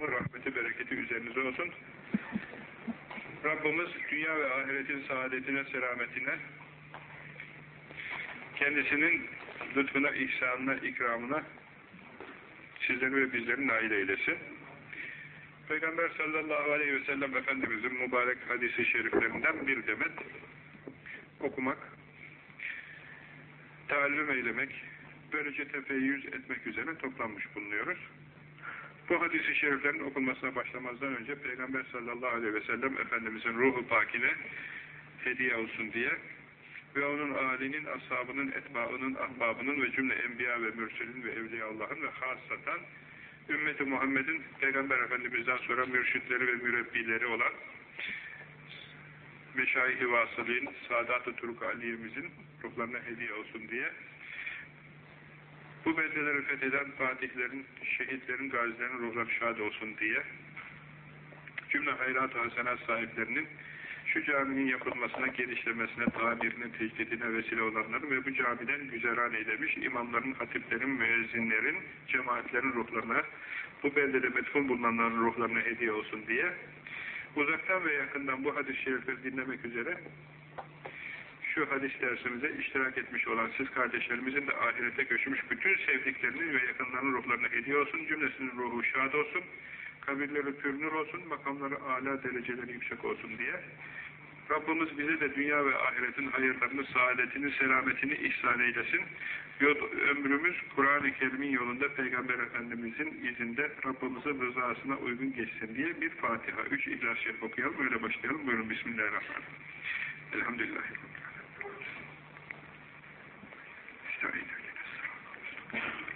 selamı, rahmeti, bereketi üzerinize olsun. Rabbimiz dünya ve ahiretin saadetine, selametine, kendisinin lütfuna, ihsanına, ikramına sizleri ve bizleri nail eylesin. Peygamber sallallahu aleyhi ve sellem Efendimizin mübarek hadisi şeriflerinden bir demet okumak, taallüm eylemek, böylece tefeyyüz etmek üzere toplanmış bulunuyoruz. Bu hadisi şeriflerin okunmasına başlamazdan önce Peygamber sallallahu aleyhi ve sellem Efendimizin ruhu pakine hediye olsun diye ve onun âlinin, ashabının, etbaının, ahbabının ve cümle enbiya ve mürselin ve evliya Allah'ın ve hassatan ümmeti Muhammed'in Peygamber Efendimiz'den sonra mürşitleri ve mürebbileri olan Meşayih-i Vasılîn, Sadat-ı Turuk Aliye'mizin ruhlarına hediye olsun diye bu beldeleri fetheden fatihlerin, şehitlerin, gazilerin ruhları şad olsun diye cümle hayrat-ı hasenat sahiplerinin şu caminin yapılmasına, genişlemesine, tamirine, tecdidine vesile olanların ve bu camiden güzeran eylemiş imamların, hatiplerin, müezzinlerin, cemaatlerin ruhlarına, bu beldede metfun bulunanların ruhlarına hediye olsun diye uzaktan ve yakından bu hadis-i şerifleri dinlemek üzere şu hadis dersimize iştirak etmiş olan siz kardeşlerimizin de ahirete göçmüş bütün sevdiklerinin ve yakınlarının ruhlarına hediye olsun, cümlesinin ruhu şad olsun, kabirleri pürnür olsun, makamları âlâ dereceleri yüksek olsun diye Rabbimiz bize de dünya ve ahiretin hayırlarını, saadetini, selametini ihsan eylesin. Ömrümüz Kur'an-ı Kerim'in yolunda Peygamber Efendimizin izinde Rabbimizin rızasına uygun geçsin diye bir Fatiha, üç İhlas Şerif okuyalım, öyle başlayalım. Buyurun Bismillahirrahmanirrahim. 一人一人です。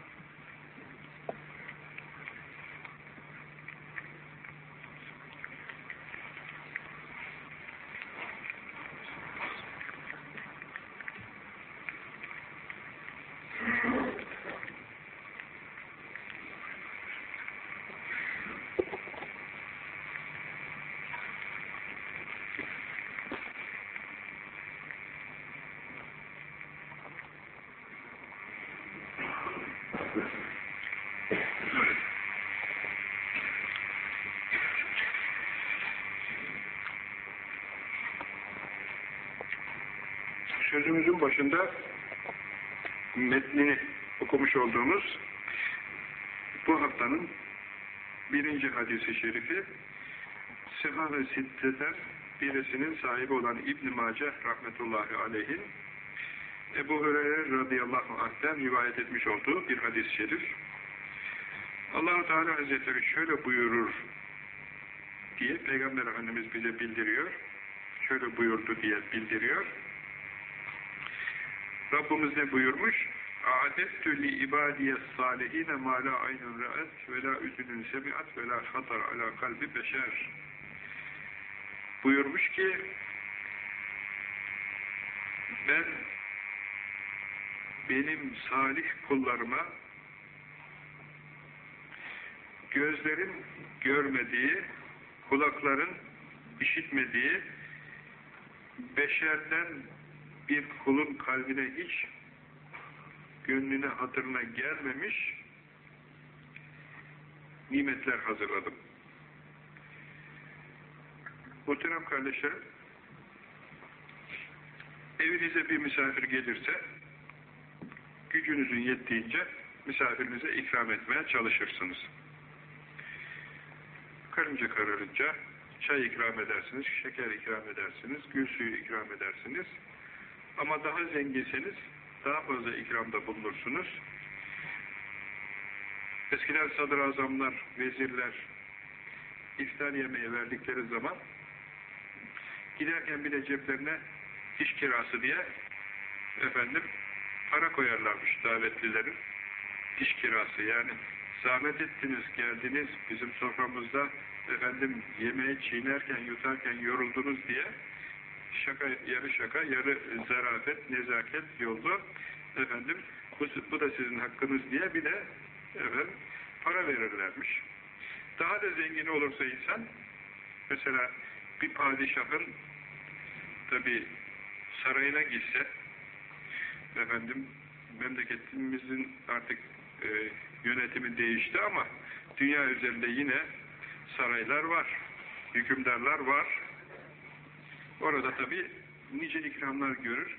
Sözümüzün başında metnini okumuş olduğumuz bu haftanın birinci hadisi şerifi Seha ve Sitte'den birisinin sahibi olan İbn-i Mace rahmetullahi aleyhin Ebu Hureyre radıyallahu anh'ten rivayet etmiş olduğu bir hadis-i şerif. allah Teala Hazretleri şöyle buyurur diye Peygamber Efendimiz bize bildiriyor. Şöyle buyurdu diye bildiriyor. Rabbimiz ne buyurmuş? اَعَدَتْتُ لِعِبَادِيَ الصَّالِحِينَ مَا لَا عَيْنٌ رَأَتْ وَلَا اُذُنٌ سَمِعَتْ وَلَا خَطَرْ عَلَى قَلْبِ بَشَرٍ Buyurmuş ki ben benim salih kullarıma gözlerin görmediği, kulakların işitmediği, beşerden bir kulun kalbine hiç gönlüne hatırına gelmemiş nimetler hazırladım. Muhterem kardeşlerim, evinize bir misafir gelirse, gücünüzün yettiğince misafirinize ikram etmeye çalışırsınız. Karınca kararınca çay ikram edersiniz, şeker ikram edersiniz, gül suyu ikram edersiniz. Ama daha zenginseniz daha fazla ikramda bulunursunuz. Eskiden sadrazamlar, vezirler iftar yemeği verdikleri zaman giderken bir de ceplerine iş kirası diye efendim para koyarlarmış davetlilerin iş kirası. Yani zahmet ettiniz geldiniz bizim soframızda efendim yemeği çiğnerken yutarken yoruldunuz diye şaka yarı şaka yarı zarafet nezaket yollu efendim bu, bu da sizin hakkınız diye bir de efendim para verirlermiş. Daha da zengin olursa insan mesela bir padişahın tabi sarayına gitse efendim memleketimizin artık e, yönetimi değişti ama dünya üzerinde yine saraylar var, hükümdarlar var. Orada tabi nice ikramlar görür.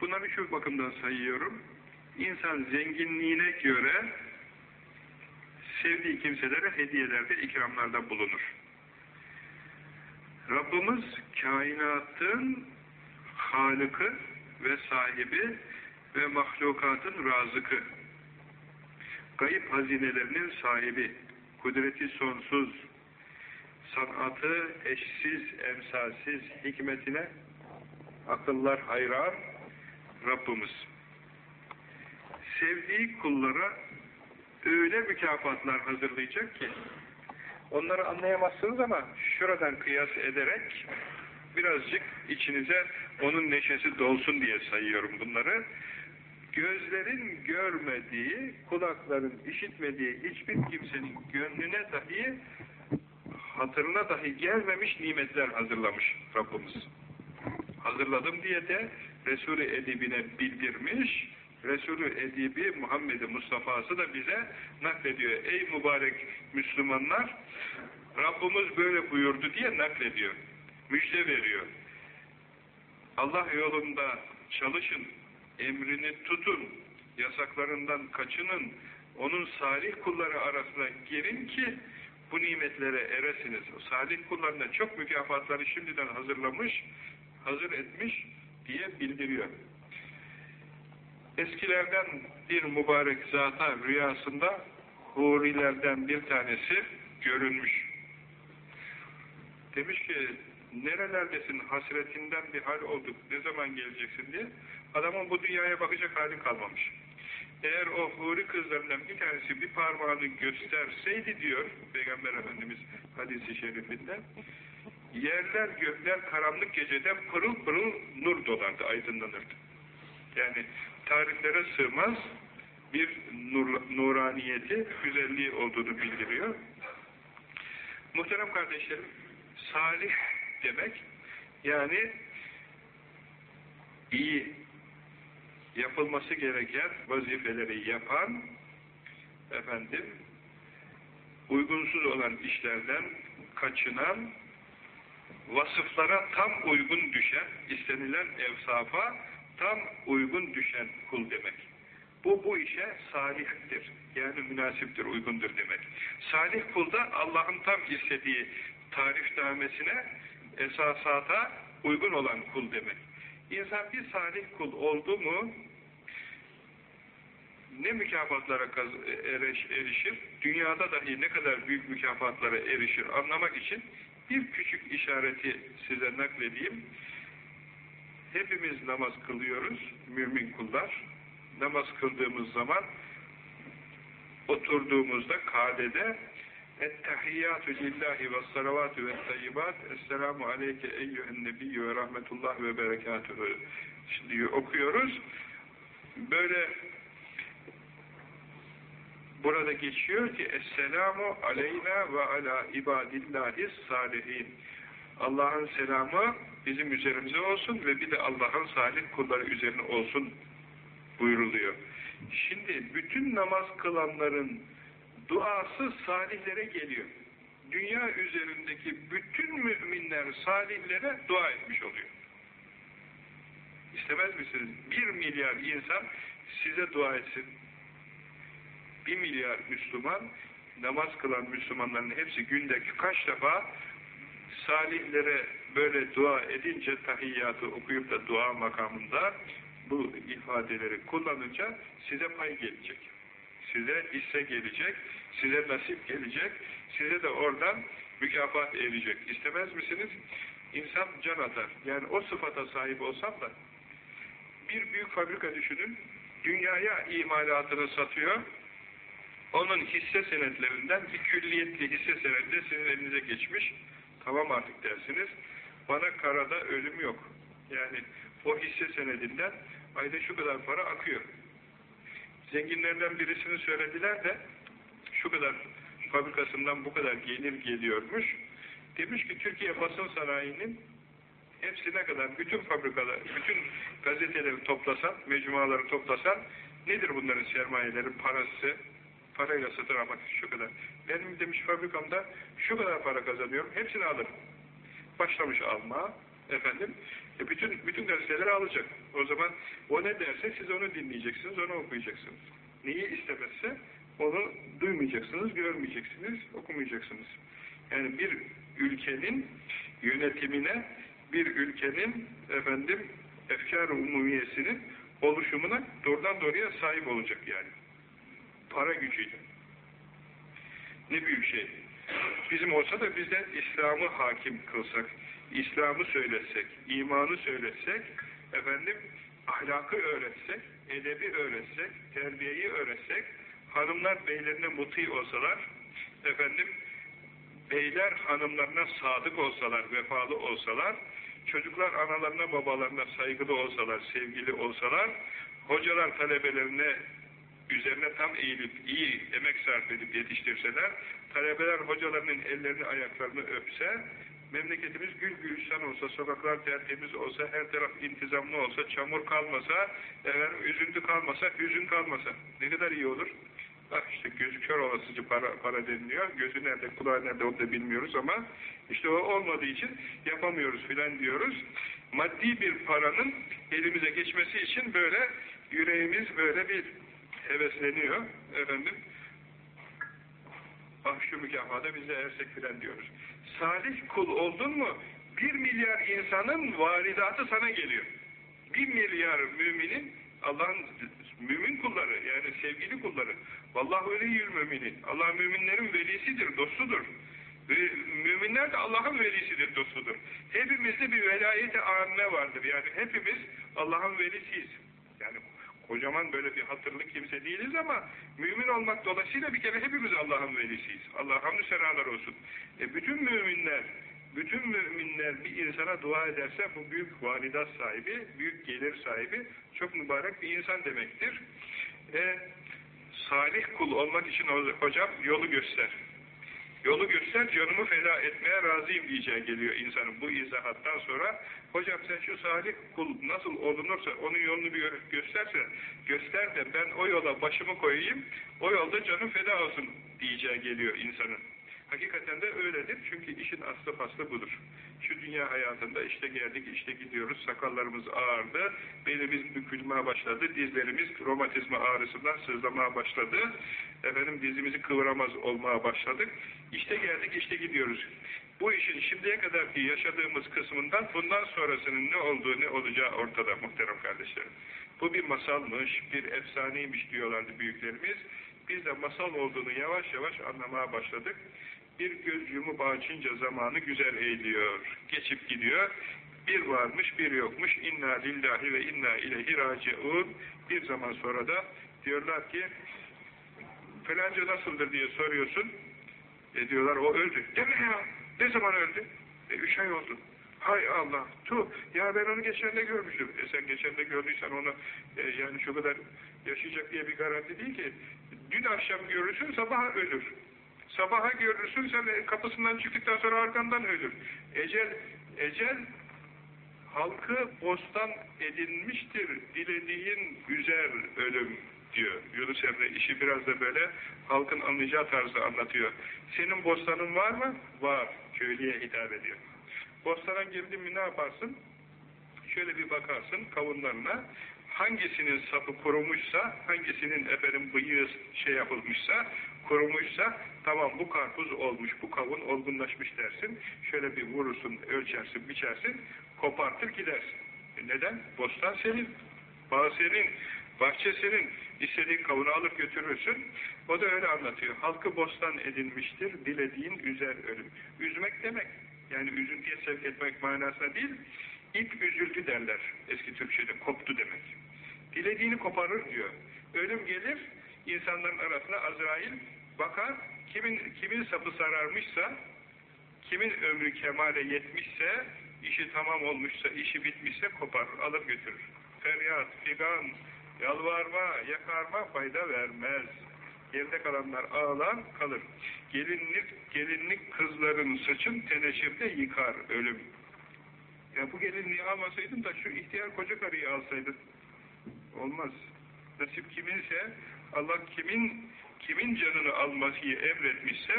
Bunları şu bakımdan sayıyorum. İnsan zenginliğine göre sevdiği kimselere hediyelerde, ikramlarda bulunur. Rabbimiz kainatın halıkı ve sahibi ve mahlukatın razıkı. Gayip hazinelerinin sahibi, kudreti sonsuz, sanatı eşsiz, emsalsiz, hikmetine akıllar hayran Rabbimiz. Sevdiği kullara öyle mükafatlar hazırlayacak ki onları anlayamazsınız ama şuradan kıyas ederek birazcık içinize onun neşesi dolsun diye sayıyorum bunları. Gözlerin görmediği, kulakların işitmediği hiçbir kimsenin gönlüne dahi hatırına dahi gelmemiş nimetler hazırlamış Rabbimiz. Hazırladım diye de Resul-i Edibine bildirmiş, Resulü Edibi Muhammed Mustafa'sı da bize naklediyor. Ey mübarek Müslümanlar, Rabbimiz böyle buyurdu diye naklediyor. Müjde veriyor. Allah yolunda çalışın, emrini tutun, yasaklarından kaçının, onun salih kulları arasına girin ki bu nimetlere eresiniz. O salih kullarına çok mükafatları şimdiden hazırlamış, hazır etmiş diye bildiriyor. Eskilerden bir mübarek zata rüyasında hurilerden bir tanesi görünmüş. Demiş ki, nerelerdesin hasretinden bir hal olduk, ne zaman geleceksin diye. Adamın bu dünyaya bakacak hali kalmamış. Eğer o huri kızlarından bir tanesi bir parmağını gösterseydi diyor Peygamber Efendimiz hadisi şerifinde, yerler gökler karanlık gecede pırıl pırıl nur dolardı, aydınlanırdı. Yani tariflere sığmaz bir nur, nuraniyeti, güzelliği olduğunu bildiriyor. Muhterem kardeşlerim, salih demek, yani iyi, yapılması gereken vazifeleri yapan, efendim, uygunsuz olan işlerden kaçınan, vasıflara tam uygun düşen, istenilen evsafa tam uygun düşen kul demek. Bu, bu işe salihtir. Yani münasiptir, uygundur demek. Salih kul da Allah'ın tam istediği tarifnamesine, esasata uygun olan kul demek. İnsan bir salih kul oldu mu, ne mükafatlara erişir, dünyada dahi ne kadar büyük mükafatlara erişir anlamak için bir küçük işareti size nakledeyim. Hepimiz namaz kılıyoruz, mümin kullar. Namaz kıldığımız zaman oturduğumuzda kadede Ettehiyyatü lillahi ve salavatü ve tayyibat Esselamu aleyke eyyühen nebiyyü ve rahmetullah ve berekatühü Şimdi okuyoruz. Böyle burada geçiyor ki Esselamu aleyna ve ala ibadillahi salihin Allah'ın selamı bizim üzerimize olsun ve bir de Allah'ın salih kulları üzerine olsun buyuruluyor. Şimdi bütün namaz kılanların duası salihlere geliyor. Dünya üzerindeki bütün müminler salihlere dua etmiş oluyor. İstemez misiniz? Bir milyar insan size dua etsin. Bir milyar Müslüman, namaz kılan Müslümanların hepsi günde kaç defa salihlere böyle dua edince tahiyyatı okuyup da dua makamında bu ifadeleri kullanınca size pay gelecek. Size hisse gelecek, size nasip gelecek, size de oradan mükafat erecek. İstemez misiniz? İnsan can atar. Yani o sıfata sahip olsam da bir büyük fabrika düşünün, dünyaya imalatını satıyor, onun hisse senetlerinden bir külliyetli hisse senedi sizin elinize geçmiş, tamam artık dersiniz, bana karada ölüm yok. Yani o hisse senedinden ayda şu kadar para akıyor. Zenginlerden birisini söylediler de şu kadar fabrikasından bu kadar gelir geliyormuş. Demiş ki Türkiye basın sanayinin hepsine kadar bütün fabrikalar, bütün gazeteleri toplasan, mecmuaları toplasan nedir bunların sermayeleri, parası, Parayla satın almak şu kadar. Benim demiş fabrikamda şu kadar para kazanıyorum. Hepsini alırım. Başlamış alma. Efendim, e bütün bütün gazeteleri alacak. O zaman o ne derse siz onu dinleyeceksiniz, onu okuyacaksınız. Neyi istemezse onu duymayacaksınız, görmeyeceksiniz, okumayacaksınız. Yani bir ülkenin yönetimine, bir ülkenin efendim efkar umumiyesinin oluşumuna doğrudan doğruya sahip olacak yani. Para gücüyle. Ne büyük şey. Bizim olsa da bizden İslam'ı hakim kılsak, İslam'ı söylesek, imanı söylesek, efendim ahlakı öğretsek, edebi öğretsek, terbiyeyi öğretsek, hanımlar beylerine muti olsalar, efendim beyler hanımlarına sadık olsalar, vefalı olsalar, çocuklar analarına babalarına saygılı olsalar, sevgili olsalar, hocalar talebelerine üzerine tam eğilip iyi emek sarf edip yetiştirseler, talebeler hocalarının ellerini ayaklarını öpse, memleketimiz gül gülistan olsa, sokaklar tertemiz olsa, her taraf intizamlı olsa, çamur kalmasa, efendim, üzüntü kalmasa, hüzün kalmasa ne kadar iyi olur. Bak işte gözü kör olasıcı para, para deniliyor. Gözü nerede, kulağı nerede onu da bilmiyoruz ama işte o olmadığı için yapamıyoruz filan diyoruz. Maddi bir paranın elimize geçmesi için böyle yüreğimiz böyle bir hevesleniyor. Efendim ah şu mükafada biz de ersek filan diyoruz. Salih kul oldun mu bir milyar insanın varidatı sana geliyor. Bir milyar müminin Allah'ın mümin kulları yani sevgili kulları. Vallahi öyle yül müminin. Allah müminlerin velisidir, dostudur. Müminler de Allah'ın velisidir, dostudur. Hepimizde bir velayet-i vardır. Yani hepimiz Allah'ın velisiyiz. Yani kocaman böyle bir hatırlı kimse değiliz ama mümin olmak dolayısıyla bir kere hepimiz Allah'ın velisiyiz. Allah hamdü senalar olsun. E bütün müminler bütün müminler bir insana dua ederse bu büyük validat sahibi, büyük gelir sahibi, çok mübarek bir insan demektir. E, salih kul olmak için hocam yolu göster. Yolu göster, canımı feda etmeye razıyım diyeceği geliyor insanın bu izahattan sonra. Hocam sen şu salih kul nasıl olunursa, onun yolunu bir gösterse, göster de ben o yola başımı koyayım, o yolda canım feda olsun diyeceği geliyor insanın. Hakikaten de öyledir. Çünkü işin aslı faslı budur. Şu dünya hayatında işte geldik, işte gidiyoruz, sakallarımız ağardı, belimiz bükülmeye başladı, dizlerimiz romatizma ağrısından sızlamaya başladı, efendim dizimizi kıvıramaz olmaya başladık. İşte geldik, işte gidiyoruz. Bu işin şimdiye kadarki yaşadığımız kısmından bundan sonrasının ne olduğu, ne olacağı ortada muhterem kardeşlerim. Bu bir masalmış, bir efsaneymiş diyorlardı büyüklerimiz. Biz de masal olduğunu yavaş yavaş anlamaya başladık bir göz yumup açınca zamanı güzel eğiliyor. Geçip gidiyor. Bir varmış, bir yokmuş. İnna lillahi ve inna ileyhi raciun. Bir zaman sonra da diyorlar ki falanca nasıldır diye soruyorsun. E diyorlar o öldü. Deme ya. Ne zaman öldü? E üç ay oldu. Hay Allah. Tu. Ya ben onu geçen de görmüştüm. E sen geçen de gördüysen onu e, yani şu kadar yaşayacak diye bir garanti değil ki. Dün akşam görürsün sabah ölür. Sabaha görürsün sen kapısından çıktıktan sonra arkandan ölür. Ecel, ecel halkı bostan edinmiştir. Dilediğin güzel ölüm diyor. Yunus Emre işi biraz da böyle halkın anlayacağı tarzı anlatıyor. Senin bostanın var mı? Var. Köylüye hitap ediyor. Bostana girdin mi ne yaparsın? Şöyle bir bakarsın kavunlarına hangisinin sapı kurumuşsa, hangisinin efendim bıyığı şey yapılmışsa, kurumuşsa, tamam bu karpuz olmuş, bu kavun olgunlaşmış dersin. Şöyle bir vurursun, ölçersin, biçersin, kopartır gidersin. E neden? Bostan senin, bağ senin, bahçe senin. İstediğin kavunu alıp götürürsün. O da öyle anlatıyor. Halkı bostan edinmiştir, dilediğin üzer ölüm. Üzmek demek, yani üzüntüye sevk etmek manasına değil, ip üzüldü derler eski Türkçe'de, koptu demek. Dilediğini koparır diyor. Ölüm gelir, insanların arasına Azrail bakar, kimin, kimin sapı sararmışsa, kimin ömrü kemale yetmişse, işi tamam olmuşsa, işi bitmişse koparır, alır götürür. Feryat, figan, yalvarma, yakarma fayda vermez. Geride kalanlar ağlar, kalır. Gelinlik, gelinlik kızların saçın teneşirde yıkar ölüm. Ya bu gelinliği almasaydın da şu ihtiyar koca karıyı alsaydın. Olmaz. Nasip kiminse Allah kimin kimin canını almasını emretmişse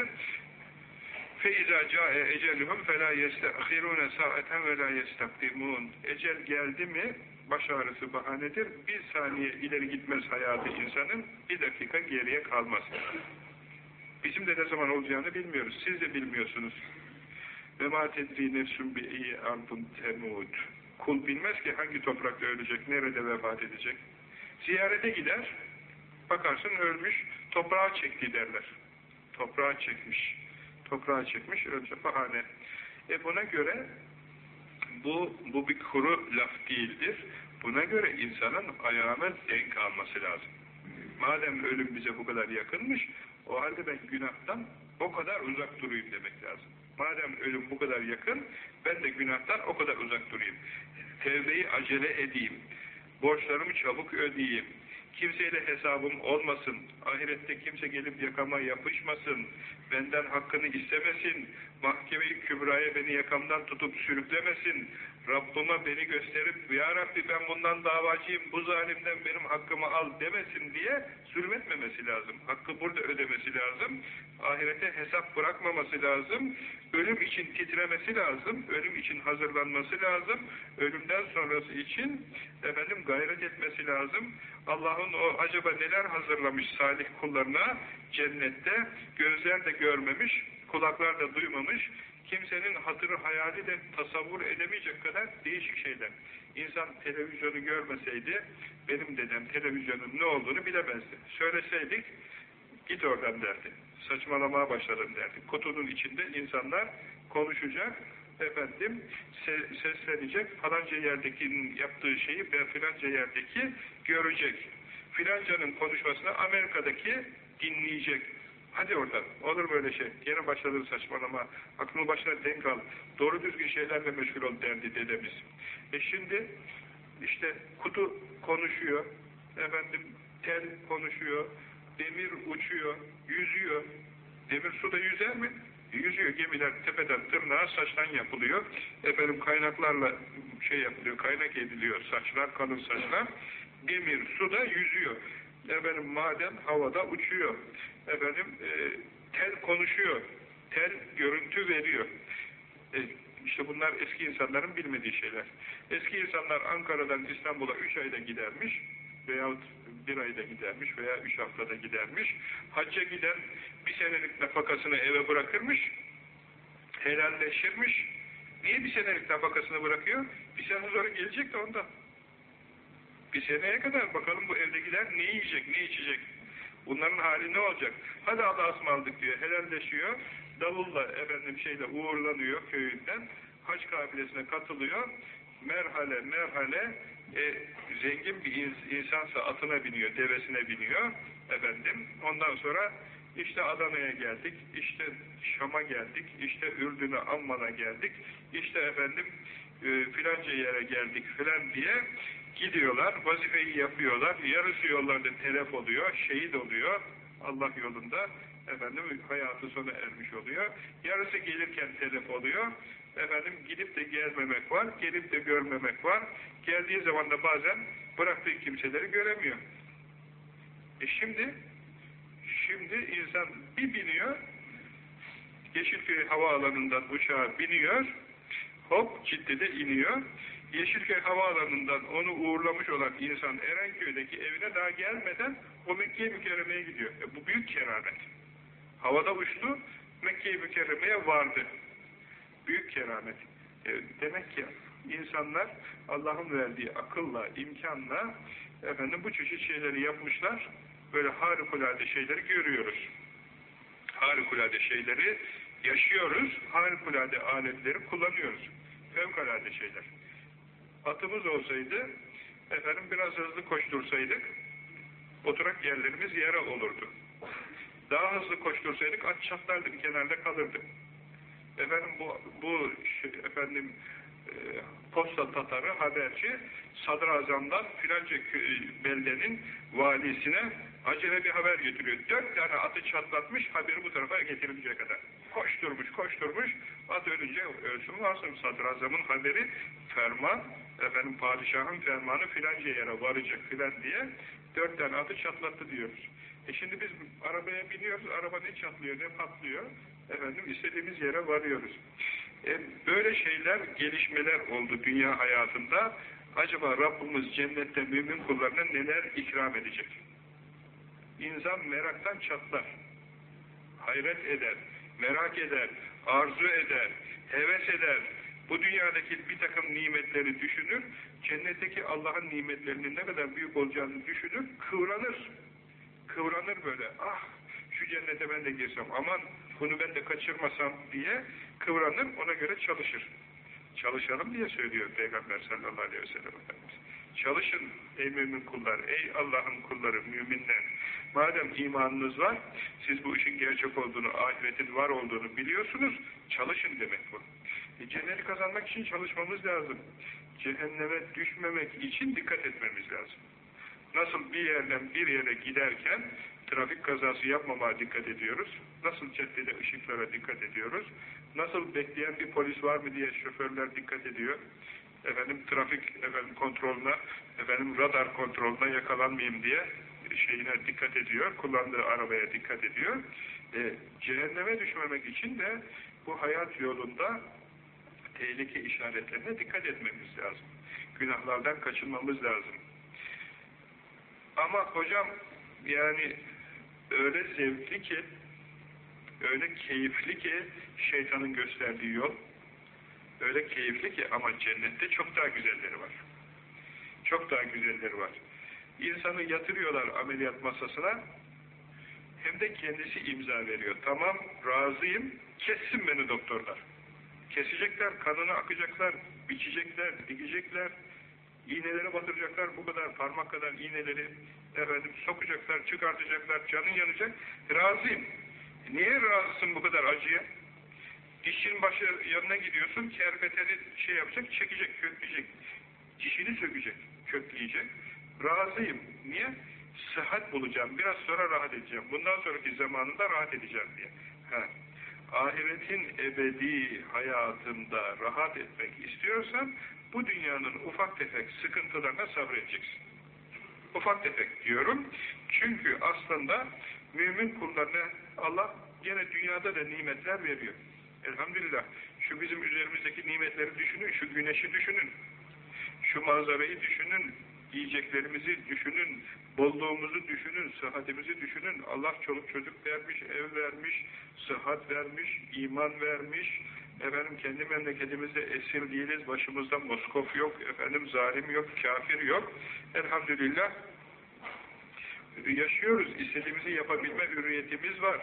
فَاِذَا جَاءَ اَجَلُهُمْ فَلَا يَسْتَأْخِرُونَ سَاعَةً وَلَا يَسْتَقْدِمُونَ Ecel geldi mi baş ağrısı bahanedir. Bir saniye ileri gitmez hayatı insanın, bir dakika geriye kalmaz. Bizim de ne zaman olacağını bilmiyoruz. Siz de bilmiyorsunuz. Ve ma tedri nefsün bi iyi ardın temud. Kul bilmez ki hangi toprakta ölecek, nerede vefat edecek. Ziyarete gider, bakarsın ölmüş, toprağa çekti derler. Toprağa çekmiş. Toprağa çekmiş, ölçe bahane. E buna göre bu, bu bir kuru laf değildir. Buna göre insanın ayağına denk alması lazım. Madem ölüm bize bu kadar yakınmış, o halde ben günahtan o kadar uzak durayım demek lazım. Madem ölüm bu kadar yakın, ben de günahtan o kadar uzak durayım. Tevbeyi acele edeyim. Borçlarımı çabuk ödeyeyim. Kimseyle hesabım olmasın. Ahirette kimse gelip yakama yapışmasın. Benden hakkını istemesin. Mahkemeyi kübraya beni yakamdan tutup sürüklemesin. Rabbime beni gösterip Ya Rabbi ben bundan davacıyım, bu zalimden benim hakkımı al demesin diye zulmetmemesi lazım. Hakkı burada ödemesi lazım. Ahirete hesap bırakmaması lazım. Ölüm için titremesi lazım. Ölüm için hazırlanması lazım. Ölümden sonrası için efendim gayret etmesi lazım. Allah'ın o acaba neler hazırlamış salih kullarına cennette gözler de görmemiş, kulaklar da duymamış, kimsenin hatırı hayali de tasavvur edemeyecek kadar değişik şeyler. İnsan televizyonu görmeseydi, benim dedem televizyonun ne olduğunu bilemezdi. Söyleseydik, git oradan derdi. Saçmalamaya başladım derdi. Kutunun içinde insanlar konuşacak, efendim seslenecek, falanca yerdekinin yaptığı şeyi ben filanca yerdeki görecek. Filancanın konuşmasını Amerika'daki dinleyecek. Hadi oradan. Olur böyle şey. Yine başladın saçmalama. Aklını başına denk al. Doğru düzgün şeylerle meşgul ol derdi dedemiz. E şimdi işte kutu konuşuyor. Efendim tel konuşuyor. Demir uçuyor. Yüzüyor. Demir suda yüzer mi? Yüzüyor. Gemiler tepeden tırnağa saçtan yapılıyor. Efendim kaynaklarla şey yapılıyor. Kaynak ediliyor. Saçlar, kalın saçlar. Demir suda yüzüyor. Efendim maden havada uçuyor. Efendim e, tel konuşuyor. Tel görüntü veriyor. E, işte bunlar eski insanların bilmediği şeyler. Eski insanlar Ankara'dan İstanbul'a üç ayda gidermiş veyahut bir ayda gidermiş veya üç haftada gidermiş. Hacca giden bir senelik nafakasını eve bırakırmış, helalleşirmiş. Niye bir senelik nafakasını bırakıyor? Bir sene sonra gelecek de ondan. Bir seneye kadar bakalım bu evdekiler ne yiyecek, ne içecek? Bunların hali ne olacak? Hadi Allah'a ısmarladık diyor, helalleşiyor. Davulla efendim şeyle uğurlanıyor köyünden. Hac kabilesine katılıyor. Merhale merhale e, zengin bir insansa atına biniyor, devesine biniyor. Efendim ondan sonra işte Adana'ya geldik, işte Şam'a geldik, işte Ürdün'e, Amman'a geldik, işte efendim e, filanca yere geldik filan diye gidiyorlar, vazifeyi yapıyorlar, yarısı yollarda telef oluyor, şehit oluyor Allah yolunda, efendim hayatı sona ermiş oluyor. Yarısı gelirken telef oluyor, efendim gidip de gelmemek var, gelip de görmemek var. Geldiği zaman da bazen bıraktığı kimseleri göremiyor. E şimdi, şimdi insan bir biniyor, Yeşilköy havaalanından uçağa biniyor, hop Cidde'de iniyor, Yeşilköy Havaalanı'ndan onu uğurlamış olan insan Erenköy'deki evine daha gelmeden o Mekke-i Mükerreme'ye gidiyor. E, bu büyük keramet. Havada uçtu, Mekke-i Mükerreme'ye vardı. Büyük keramet. E, demek ki insanlar Allah'ın verdiği akılla, imkanla efendim bu çeşit şeyleri yapmışlar. Böyle harikulade şeyleri görüyoruz. Harikulade şeyleri yaşıyoruz. Harikulade aletleri kullanıyoruz. Fevkalade şeyler atımız olsaydı, efendim biraz hızlı koştursaydık, oturak yerlerimiz yere olurdu. Daha hızlı koştursaydık at çatlardık, kenarda kalırdık. Efendim bu, bu şey, efendim e, posta tatarı, haberci, sadrazamdan filanca beldenin valisine acele bir haber getiriyor. Dört tane atı çatlatmış, haberi bu tarafa getirinceye kadar. Koşturmuş, koşturmuş, at ölünce ölsün varsın sadrazamın haberi, ferman, efendim padişahın fermanı filanca yere varacak filan diye dört tane atı çatlattı diyoruz. E şimdi biz arabaya biniyoruz, araba ne çatlıyor ne patlıyor. Efendim istediğimiz yere varıyoruz. E, böyle şeyler, gelişmeler oldu dünya hayatında. Acaba Rabbimiz cennette mümin kullarına neler ikram edecek? İnsan meraktan çatlar. Hayret eder, merak eder, arzu eder, heves eder. Bu dünyadaki bir takım nimetleri düşünür, cennetteki Allah'ın nimetlerinin ne kadar büyük olacağını düşünür, kıvranır. Kıvranır böyle, ah şu cennete ben de girsem, aman bunu ben de kaçırmasam diye kıvranır, ona göre çalışır. Çalışalım diye söylüyor Peygamber sallallahu aleyhi ve sellem Efendimiz. Çalışın ey mümin kullar, ey Allah'ın kulları, müminler. Madem imanınız var, siz bu işin gerçek olduğunu, ahiretin var olduğunu biliyorsunuz, çalışın demek bu. E, cenneti kazanmak için çalışmamız lazım. Cehenneme düşmemek için dikkat etmemiz lazım. Nasıl bir yerden bir yere giderken trafik kazası yapmamaya dikkat ediyoruz. Nasıl caddede ışıklara dikkat ediyoruz. Nasıl bekleyen bir polis var mı diye şoförler dikkat ediyor. Efendim trafik efendim kontrolüne, efendim radar kontrolüne yakalanmayayım diye şeyine dikkat ediyor. Kullandığı arabaya dikkat ediyor. E, cehenneme düşmemek için de bu hayat yolunda tehlike işaretlerine dikkat etmemiz lazım. Günahlardan kaçınmamız lazım. Ama hocam yani öyle zevkli ki öyle keyifli ki şeytanın gösterdiği yol öyle keyifli ki ama cennette çok daha güzelleri var. Çok daha güzelleri var. İnsanı yatırıyorlar ameliyat masasına hem de kendisi imza veriyor. Tamam razıyım kessin beni doktorlar. Kesecekler, kanını akacaklar, biçecekler, dikecekler, iğneleri batıracaklar, bu kadar parmak kadar iğneleri efendim sokacaklar, çıkartacaklar, canın yanacak. Razıyım. Niye razısın bu kadar acıya? Dişin başı yanına gidiyorsun, kerpeteni şey yapacak, çekecek, kökleyecek. Dişini sökecek, kökleyecek. Razıyım. Niye? Sıhhat bulacağım, biraz sonra rahat edeceğim. Bundan sonraki zamanında rahat edeceğim diye. Ha. Ahiretin ebedi hayatında rahat etmek istiyorsan, bu dünyanın ufak tefek sıkıntılarına sabredeceksin. Ufak tefek diyorum. Çünkü aslında mümin kullarına Allah gene dünyada da nimetler veriyor. Elhamdülillah. Şu bizim üzerimizdeki nimetleri düşünün, şu güneşi düşünün, şu manzarayı düşünün, yiyeceklerimizi düşünün, bolluğumuzu düşünün, sıhhatimizi düşünün. Allah çoluk çocuk vermiş, ev vermiş, sıhhat vermiş, iman vermiş. Efendim kendi memleketimizde esir değiliz, başımızda Moskov yok, efendim zalim yok, kafir yok. Elhamdülillah yaşıyoruz, istediğimizi yapabilme hürriyetimiz var.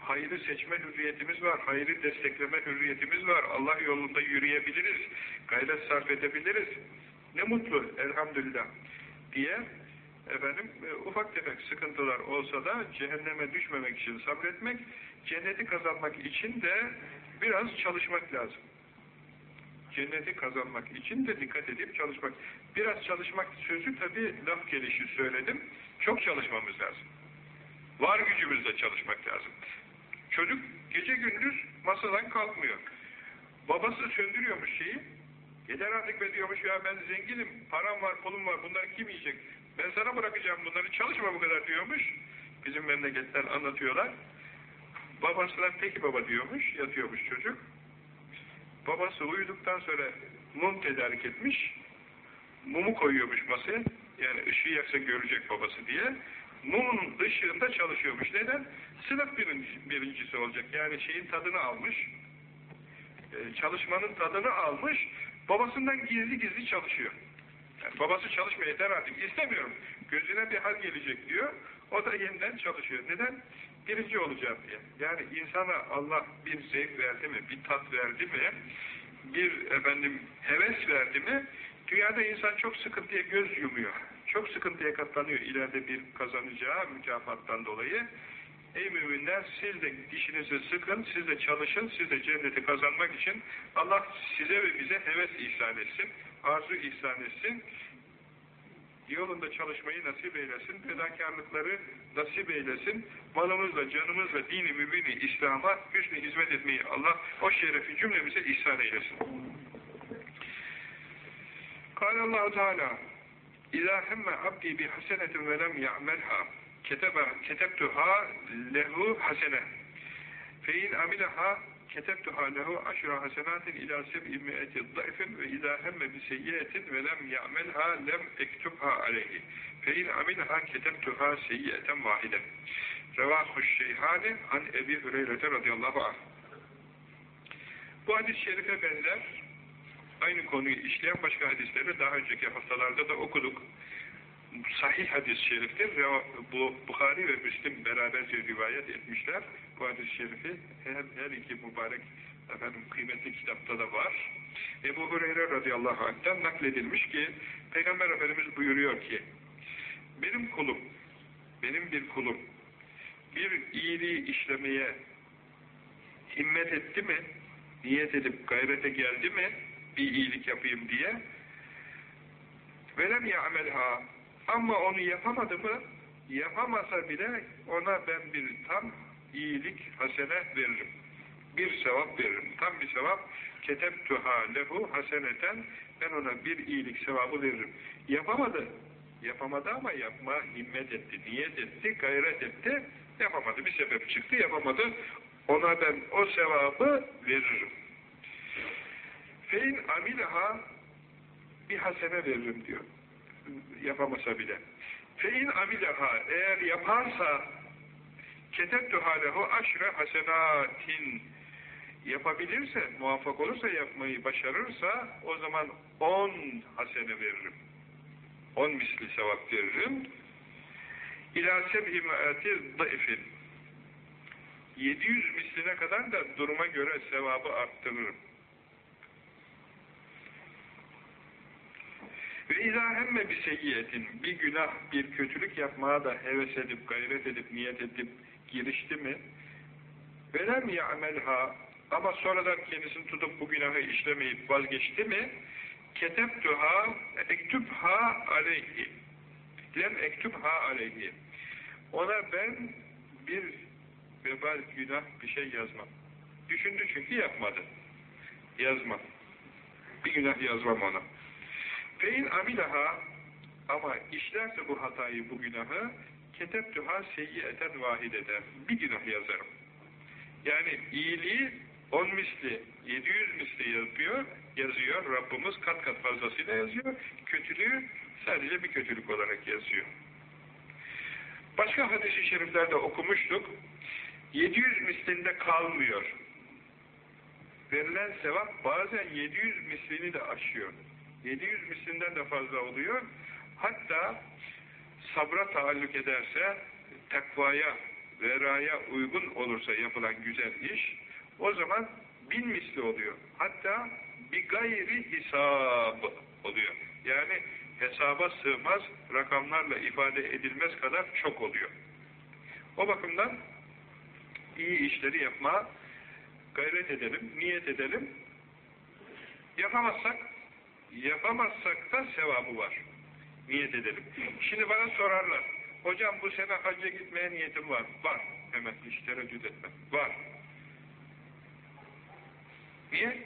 Hayrı seçme hürriyetimiz var, hayrı destekleme hürriyetimiz var. Allah yolunda yürüyebiliriz, gayret sarf edebiliriz. Ne mutlu elhamdülillah diye efendim e, ufak tefek sıkıntılar olsa da cehenneme düşmemek için sabretmek, cenneti kazanmak için de biraz çalışmak lazım. Cenneti kazanmak için de dikkat edip çalışmak. Biraz çalışmak sözü tabi laf gelişi söyledim. Çok çalışmamız lazım. Var gücümüzle çalışmak lazım. Çocuk gece gündüz masadan kalkmıyor. Babası söndürüyormuş şeyi. Yeter artık be diyormuş ya ben zenginim, param var, pulum var, bunları kim yiyecek? Ben sana bırakacağım bunları, çalışma bu kadar diyormuş. Bizim memleketler anlatıyorlar. Babasına peki baba diyormuş, yatıyormuş çocuk. Babası uyuduktan sonra mum tedarik etmiş. Mumu koyuyormuş masaya. Yani ışığı yaksa görecek babası diye. Mumun ışığında çalışıyormuş. Neden? Sınıf birinci, birincisi olacak. Yani şeyin tadını almış. Ee, çalışmanın tadını almış. Babasından gizli gizli çalışıyor. Yani babası çalışmaya yeter artık. İstemiyorum. Gözüne bir hal gelecek diyor. O da yeniden çalışıyor. Neden? Birinci olacağım diye. Yani insana Allah bir zevk verdi mi, bir tat verdi mi, bir efendim heves verdi mi, dünyada insan çok sıkıntıya göz yumuyor. Çok sıkıntıya katlanıyor ileride bir kazanacağı mükafattan dolayı. Ey müminler siz de dişinizi sıkın, siz de çalışın, siz de cenneti kazanmak için Allah size ve bize heves ihsan etsin, arzu ihsan etsin, yolunda çalışmayı nasip eylesin, fedakarlıkları nasip eylesin, malımızla, canımızla, dini mübini, İslam'a hüsnü hizmet etmeyi Allah o şerefi cümlemize ihsan eylesin. Kâlallahu Teala İzâ hemme abdî bi hasenetin ve lem ya'melhâ ketebtuha lehu hasene fe in amileha ketebtuha lehu aşra hasenatin ila seb'i mi'eti da'ifin ve izâ hemme bi seyyiyetin ve lem ya'melha lem ektubha aleyhi fe in amileha ketebtuha seyyiyeten vahiden Revahu Şeyhani an Ebi Hüreyre radıyallahu anh. Bu hadis-i şerife benzer aynı konuyu işleyen başka hadisleri daha önceki haftalarda da okuduk. Sahih hadis-i şeriftir. Bu Bukhari ve Müslim beraberce rivayet etmişler. Bu hadis-i şerifi her, her iki mübarek efendim, kıymetli kitapta da var. Ebu Hureyre radıyallahu anh'tan nakledilmiş ki Peygamber Efendimiz buyuruyor ki benim kulum, benim bir kulum bir iyiliği işlemeye himmet etti mi, niyet edip gayrete geldi mi, bir iyilik yapayım diye, velem ya'melha, ama onu yapamadı mı, yapamasa bile ona ben bir tam iyilik hasene veririm. Bir sevap veririm. Tam bir sevap. Ketebtuha lehu haseneten ben ona bir iyilik sevabı veririm. Yapamadı. Yapamadı ama yapma himmet etti, niyet etti, gayret etti. Yapamadı. Bir sebep çıktı, yapamadı. Ona ben o sevabı veririm. Fein amilaha bir hasene veririm diyor. Yapamasa bile. Fein amilaha eğer yaparsa ketebtuha lehu aşre hasenatin yapabilirse, muvaffak olursa yapmayı başarırsa o zaman on hasene veririm. On misli sevap veririm. İlâ seb'i me'ati da'ifin 700 misline kadar da duruma göre sevabı arttırırım. Ve izâ hemme bir seyyiyetin bir günah, bir kötülük yapmaya da heves edip, gayret edip, niyet edip girişti mi velem ya'melha ama sonradan kendisini tutup bu günahı işlemeyip vazgeçti mi ketebtuha ektübha aleyhi lem ektübha aleyhi ona ben bir vebal günah bir şey yazmam. Düşündü çünkü yapmadı. Yazmam. Bir günah yazmam ona. Fein amilaha ama işlerse bu hatayı, bu günahı ketebtüha seyyiyeten vahideden bir günah yazarım. Yani iyiliği on misli, 700 misli yapıyor, yazıyor. Rabbimiz kat kat fazlasıyla yazıyor. Kötülüğü sadece bir kötülük olarak yazıyor. Başka hadis-i şeriflerde okumuştuk. 700 mislinde kalmıyor. Verilen sevap bazen 700 mislini de aşıyor. 700 mislinden de fazla oluyor. Hatta sabra taalluk ederse, takvaya, veraya uygun olursa yapılan güzel iş, o zaman bin misli oluyor. Hatta bir gayri hesab oluyor. Yani hesaba sığmaz, rakamlarla ifade edilmez kadar çok oluyor. O bakımdan iyi işleri yapmaya gayret edelim, niyet edelim. Yapamazsak, yapamazsak da sevabı var. Niyet edelim. Şimdi bana sorarlar, hocam bu sene hacca gitmeye niyetim var. Var. Hemen hiç tereddüt etme. Var. Niye?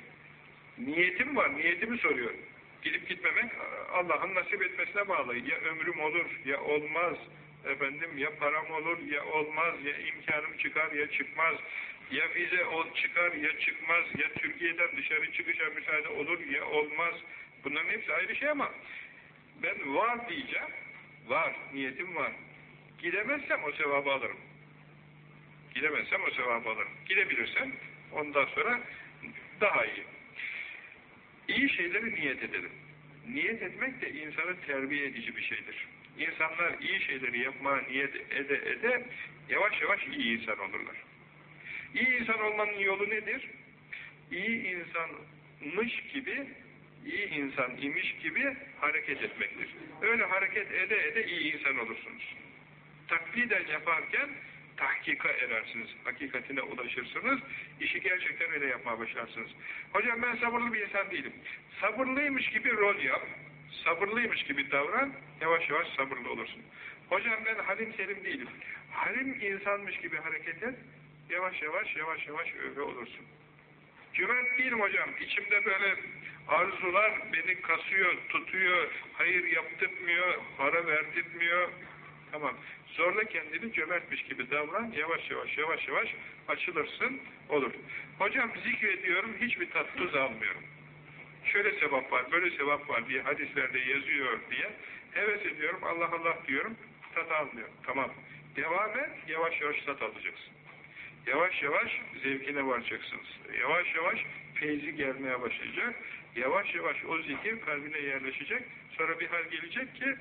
Niyetim var, niyetimi soruyor. Gidip gitmemek Allah'ın nasip etmesine bağlı. Ya ömrüm olur, ya olmaz. Efendim ya param olur, ya olmaz. Ya imkanım çıkar, ya çıkmaz. Ya vize ol, çıkar, ya çıkmaz. Ya Türkiye'den dışarı çıkışa müsaade olur, ya olmaz. Bunların hepsi ayrı şey ama ben var diyeceğim. Var, niyetim var. Gidemezsem o sevabı alırım. Gidemezsem o sevabı alırım. Gidebilirsem ondan sonra daha iyi. İyi şeyleri niyet edelim. Niyet etmek de insanı terbiye edici bir şeydir. İnsanlar iyi şeyleri yapmaya niyet ede ede yavaş yavaş iyi insan olurlar. İyi insan olmanın yolu nedir? İyi insanmış gibi, iyi insan imiş gibi hareket etmektir. Öyle hareket ede ede iyi insan olursunuz. Takliden yaparken tahkika erersiniz, hakikatine ulaşırsınız, işi gerçekten öyle yapmaya başlarsınız. Hocam ben sabırlı bir insan değilim. Sabırlıymış gibi rol yap, sabırlıymış gibi davran, yavaş yavaş sabırlı olursun. Hocam ben halim selim değilim. Halim insanmış gibi hareket et, yavaş yavaş, yavaş yavaş öyle olursun. Cömert değilim hocam, içimde böyle arzular beni kasıyor, tutuyor, hayır yaptırmıyor, para verdirtmiyor, Tamam. Zorla kendini cömertmiş gibi davran. Yavaş yavaş yavaş yavaş açılırsın. Olur. Hocam zikrediyorum. Hiçbir tat tuz almıyorum. Şöyle sevap var, böyle sevap var diye hadislerde yazıyor diye heves ediyorum. Allah Allah diyorum. Tat almıyorum. Tamam. Devam et. Yavaş yavaş tat alacaksın. Yavaş yavaş zevkine varacaksınız. Yavaş yavaş feyzi gelmeye başlayacak. Yavaş yavaş o zikir kalbine yerleşecek. Sonra bir hal gelecek ki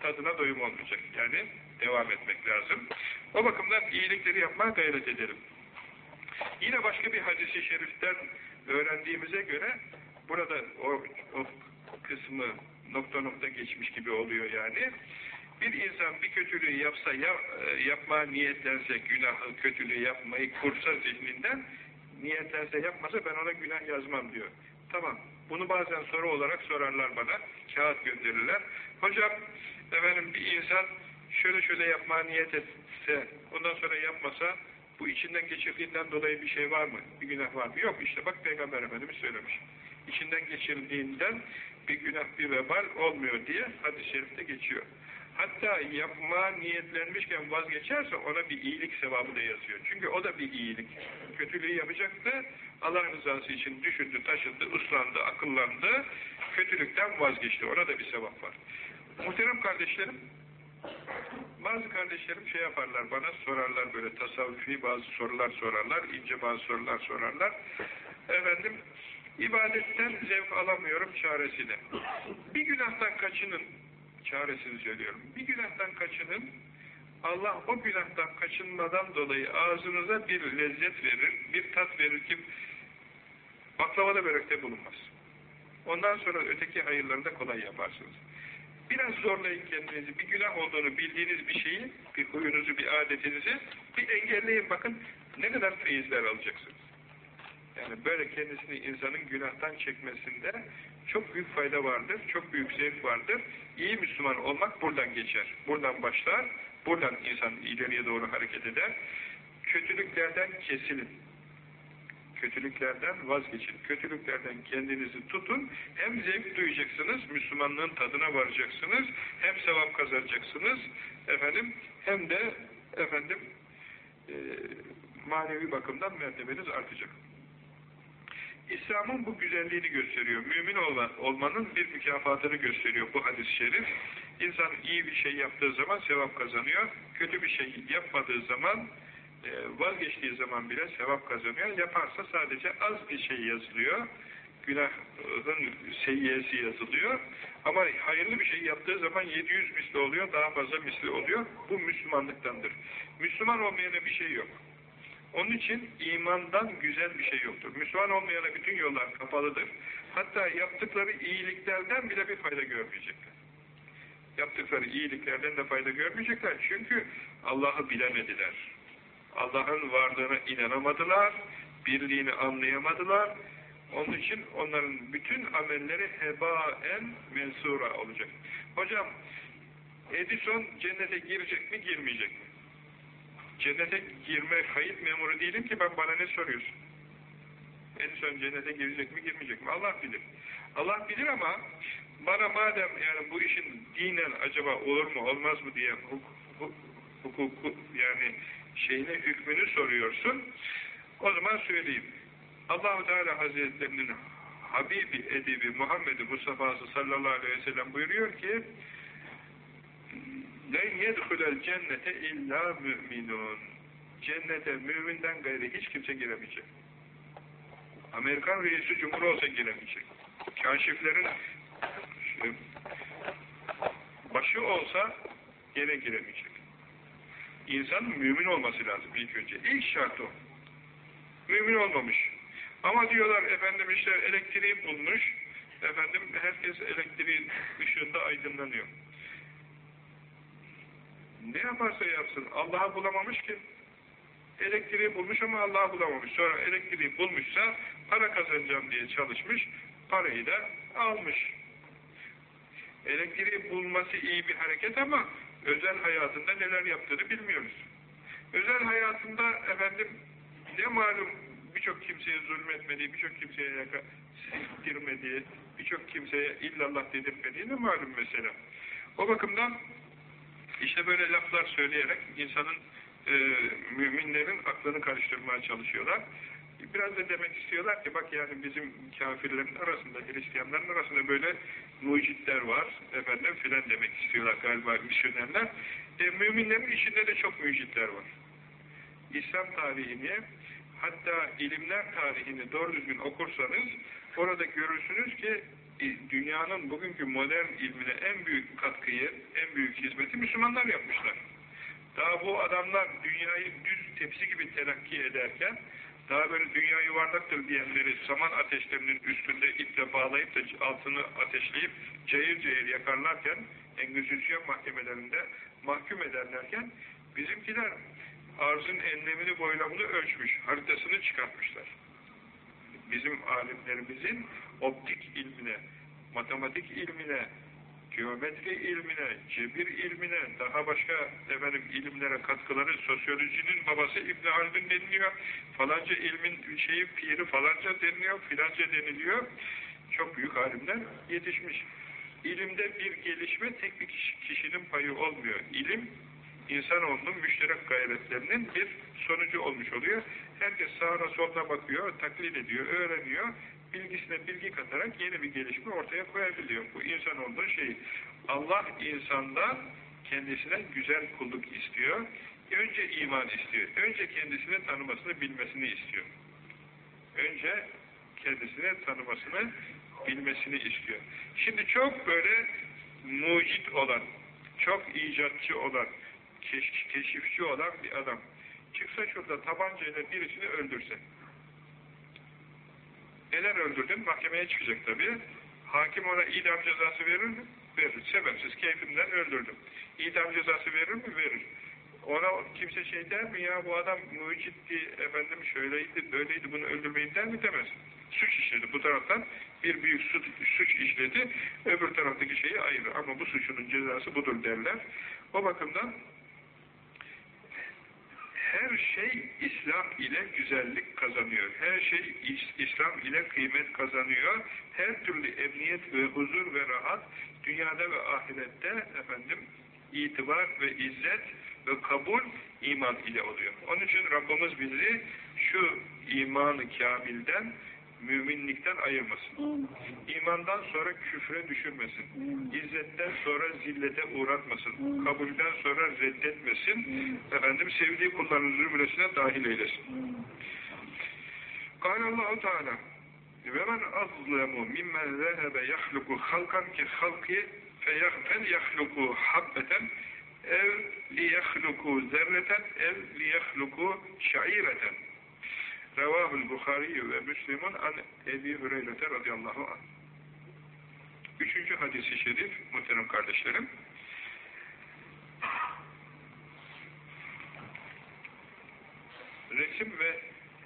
tadına doyum olmayacak. Yani devam etmek lazım. O bakımdan iyilikleri yapmaya gayret edelim. Yine başka bir hadisi şeriften öğrendiğimize göre burada o, o kısmı nokta nokta geçmiş gibi oluyor yani. Bir insan bir kötülüğü yapsa, ya, e, yapmaya niyetlense, günahı, kötülüğü yapmayı kursa zihninden, niyetlense yapmasa ben ona günah yazmam diyor. Tamam. Bunu bazen soru olarak sorarlar bana. Kağıt gönderirler. Hocam, efendim bir insan şöyle şöyle yapmaya niyet etse, ondan sonra yapmasa, bu içinden geçirdiğinden dolayı bir şey var mı? Bir günah var mı? Yok işte bak Peygamber Efendimiz söylemiş. İçinden geçirdiğinden bir günah, bir vebal olmuyor diye hadis-i şerifte geçiyor. Hatta yapma niyetlenmişken vazgeçerse ona bir iyilik sevabı da yazıyor. Çünkü o da bir iyilik. Kötülüğü yapacaktı, Allah rızası için düşündü, taşındı, ıslandı, akıllandı, kötülükten vazgeçti. Ona da bir sevap var. Muhterem kardeşlerim, bazı kardeşlerim şey yaparlar bana, sorarlar böyle tasavvufi bazı sorular sorarlar, ince bazı sorular sorarlar. Efendim, ibadetten zevk alamıyorum çaresine. Bir günahtan kaçının, çaresini söylüyorum. Bir günahtan kaçının, Allah o günahtan kaçınmadan dolayı ağzınıza bir lezzet verir, bir tat verir ki baklavada börekte bulunmaz. Ondan sonra öteki hayırları da kolay yaparsınız. Biraz zorlayın kendinizi, bir günah olduğunu bildiğiniz bir şeyi, bir huyunuzu, bir adetinizi bir engelleyin bakın ne kadar feyizler alacaksınız. Yani böyle kendisini insanın günahtan çekmesinde çok büyük fayda vardır, çok büyük zevk vardır. İyi Müslüman olmak buradan geçer. Buradan başlar, buradan insan ileriye doğru hareket eder. Kötülüklerden kesilin. Kötülüklerden vazgeçin. Kötülüklerden kendinizi tutun. Hem zevk duyacaksınız, Müslümanlığın tadına varacaksınız. Hem sevap kazanacaksınız. Efendim, hem de efendim e, manevi bakımdan mertebeniz artacak. İslam'ın bu güzelliğini gösteriyor. Mümin olma, olmanın bir mükafatını gösteriyor bu hadis-i şerif. İnsan iyi bir şey yaptığı zaman sevap kazanıyor. Kötü bir şey yapmadığı zaman, e, vazgeçtiği zaman bile sevap kazanıyor. Yaparsa sadece az bir şey yazılıyor. Günahın seyyiyesi yazılıyor. Ama hayırlı bir şey yaptığı zaman 700 misli oluyor, daha fazla misli oluyor. Bu Müslümanlıktandır. Müslüman olmayana bir şey yok. Onun için imandan güzel bir şey yoktur. Müslüman olmayana bütün yollar kapalıdır. Hatta yaptıkları iyiliklerden bile bir fayda görmeyecekler. Yaptıkları iyiliklerden de fayda görmeyecekler. Çünkü Allah'ı bilemediler. Allah'ın varlığına inanamadılar. Birliğini anlayamadılar. Onun için onların bütün amelleri hebaen mensura olacak. Hocam, Edison cennete girecek mi, girmeyecek mi? Cennete girme kayıt memuru değilim ki ben bana ne soruyorsun? Edison cennete girecek mi girmeyecek mi? Allah bilir. Allah bilir ama bana madem yani bu işin dinen acaba olur mu olmaz mı diye hukuku hukuk, yani şeyine hükmünü soruyorsun. O zaman söyleyeyim. Allahu Teala Hazretlerinin Habibi Edibi Muhammed Mustafa'sı sallallahu aleyhi ve sellem buyuruyor ki لَنْ يَدْخُلَ الْجَنَّةَ اِلَّا müminun. Cennete müminden gayri hiç kimse giremeyecek. Amerikan reisi cumhur olsa giremeyecek. Kaşiflerin işte, başı olsa gene giremeyecek. İnsan mümin olması lazım ilk önce. İlk şart o. Mümin olmamış. Ama diyorlar efendim işte elektriği bulmuş. Efendim herkes elektriğin ışığında aydınlanıyor. Ne yaparsa yapsın Allah'ı bulamamış ki. Elektriği bulmuş ama Allah'ı bulamamış. Sonra elektriği bulmuşsa para kazanacağım diye çalışmış. Parayı da almış. Elektriği bulması iyi bir hareket ama özel hayatında neler yaptığını bilmiyoruz. Özel hayatında efendim ne malum birçok kimseye zulmetmediği, birçok kimseye yaka birçok kimseye illallah dedirtmediği ne malum mesela. O bakımdan İşte böyle laflar söyleyerek insanın, e, müminlerin aklını karıştırmaya çalışıyorlar. Biraz da demek istiyorlar ki bak yani bizim kafirlerin arasında, Hristiyanların arasında böyle mucitler var, efendim filan demek istiyorlar galiba misyonerler. E, müminlerin içinde de çok mucitler var. İslam tarihini, hatta ilimler tarihini doğru düzgün okursanız, orada görürsünüz ki dünyanın bugünkü modern ilmine en büyük katkıyı, en büyük hizmeti Müslümanlar yapmışlar. Daha bu adamlar dünyayı düz tepsi gibi telakki ederken, daha böyle dünya yuvarlaktır diyenleri saman ateşlerinin üstünde iple bağlayıp da altını ateşleyip cayır cayır yakarlarken, Engizisyon mahkemelerinde mahkum ederlerken, bizimkiler arzın enlemini boylamını ölçmüş, haritasını çıkartmışlar. Bizim alimlerimizin optik ilmine, matematik ilmine, geometri ilmine, cebir ilmine, daha başka efendim ilimlere katkıları, sosyolojinin babası İbn Haldun deniliyor, falanca ilmin şeyi, piri falanca deniliyor, filanca deniliyor. Çok büyük alimler yetişmiş. İlimde bir gelişme tek bir kişinin payı olmuyor. İlim, insanoğlunun müşterek gayretlerinin bir sonucu olmuş oluyor. Herkes sağına soluna bakıyor, taklit ediyor, öğreniyor bilgisine bilgi katarak yeni bir gelişme ortaya koyabiliyor. Bu insan olduğu şey. Allah insanda kendisine güzel kulluk istiyor. Önce iman istiyor. Önce kendisini tanımasını, bilmesini istiyor. Önce kendisini tanımasını, bilmesini istiyor. Şimdi çok böyle mucit olan, çok icatçı olan, keş keşifçi olan bir adam çıksa şurada tabancayla birisini öldürse neden öldürdün? Mahkemeye çıkacak tabii. Hakim ona idam cezası verir mi? Verir. Sebepsiz keyfimden öldürdüm. İdam cezası verir mi? Verir. Ona kimse şey der mi ya bu adam mucitti, efendim şöyleydi, böyleydi, bunu öldürmeyin der mi? Demez. Suç işledi. Bu taraftan bir büyük suç, suç işledi, öbür taraftaki şeyi ayırır. Ama bu suçunun cezası budur derler. O bakımdan her şey İslam ile güzellik kazanıyor. Her şey İslam ile kıymet kazanıyor. Her türlü emniyet ve huzur ve rahat dünyada ve ahirette efendim itibar ve izzet ve kabul iman ile oluyor. Onun için Rabbimiz bizi şu imanı kamilden müminlikten ayırmasın. İmandan sonra küfre düşürmesin. İzzetten sonra zillete uğratmasın. Kabulden sonra reddetmesin. Efendim sevdiği kulların zümresine dahil eylesin. Allahu Teala azlemu mimmen zehebe yahluku halkan ki halki fel yahluku habbeten ev liyahluku zerreten ev liyahluku şaireten Revâhul Bukhari ve Müslim'un an Ebi Hüreyrete radıyallahu anh. Üçüncü hadisi şerif, muhterem kardeşlerim. Resim ve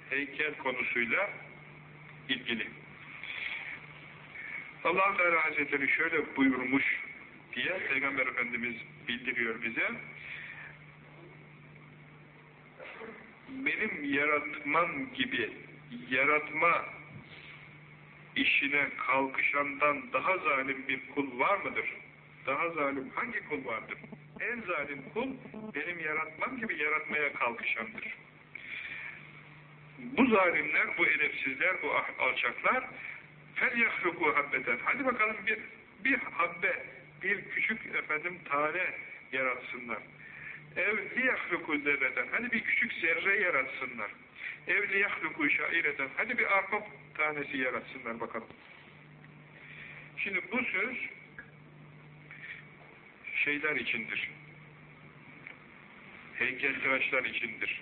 heykel konusuyla ilgili. allah Teala Hazretleri şöyle buyurmuş diye Peygamber Efendimiz bildiriyor bize. benim yaratmam gibi yaratma işine kalkışandan daha zalim bir kul var mıdır? Daha zalim hangi kul vardır? En zalim kul benim yaratmam gibi yaratmaya kalkışandır. Bu zalimler, bu edepsizler, bu ah, alçaklar فَلْيَخْلُقُوا habbeten. Hadi bakalım bir, bir habbe, bir küçük efendim tane yaratsınlar. Ev liyahluku zerreden. Hani bir küçük zerre yaratsınlar. Ev liyahluku şaireten. Hadi bir arpa tanesi yaratsınlar bakalım. Şimdi bu söz şeyler içindir. Heykeltıraşlar içindir.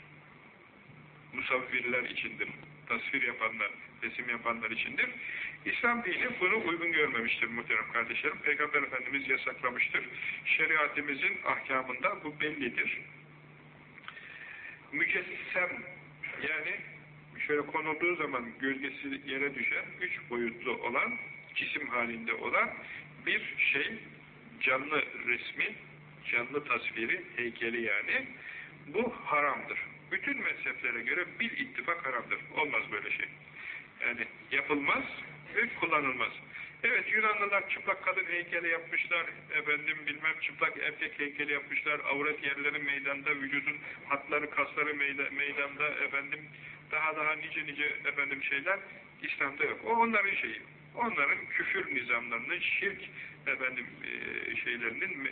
Musavvirler içindir. Tasvir yapanlar, resim yapanlar içindir. İslam dini bunu uygun görmemiştir muhterem kardeşlerim. Peygamber Efendimiz yasaklamıştır. Şeriatimizin ahkamında bu bellidir. Mücessem yani şöyle konulduğu zaman gölgesi yere düşen, üç boyutlu olan, cisim halinde olan bir şey, canlı resmi, canlı tasviri, heykeli yani, bu haramdır. Bütün mezheplere göre bir ittifak haramdır. Olmaz böyle şey. Yani yapılmaz, ve kullanılmaz. Evet Yunanlılar çıplak kadın heykeli yapmışlar, efendim bilmem çıplak erkek heykeli yapmışlar, avret yerleri meydanda, vücudun hatları, kasları meydanda, efendim daha daha nice nice efendim şeyler İslam'da yok. O onların şeyi. Onların küfür nizamlarının, şirk efendim e, şeylerinin e,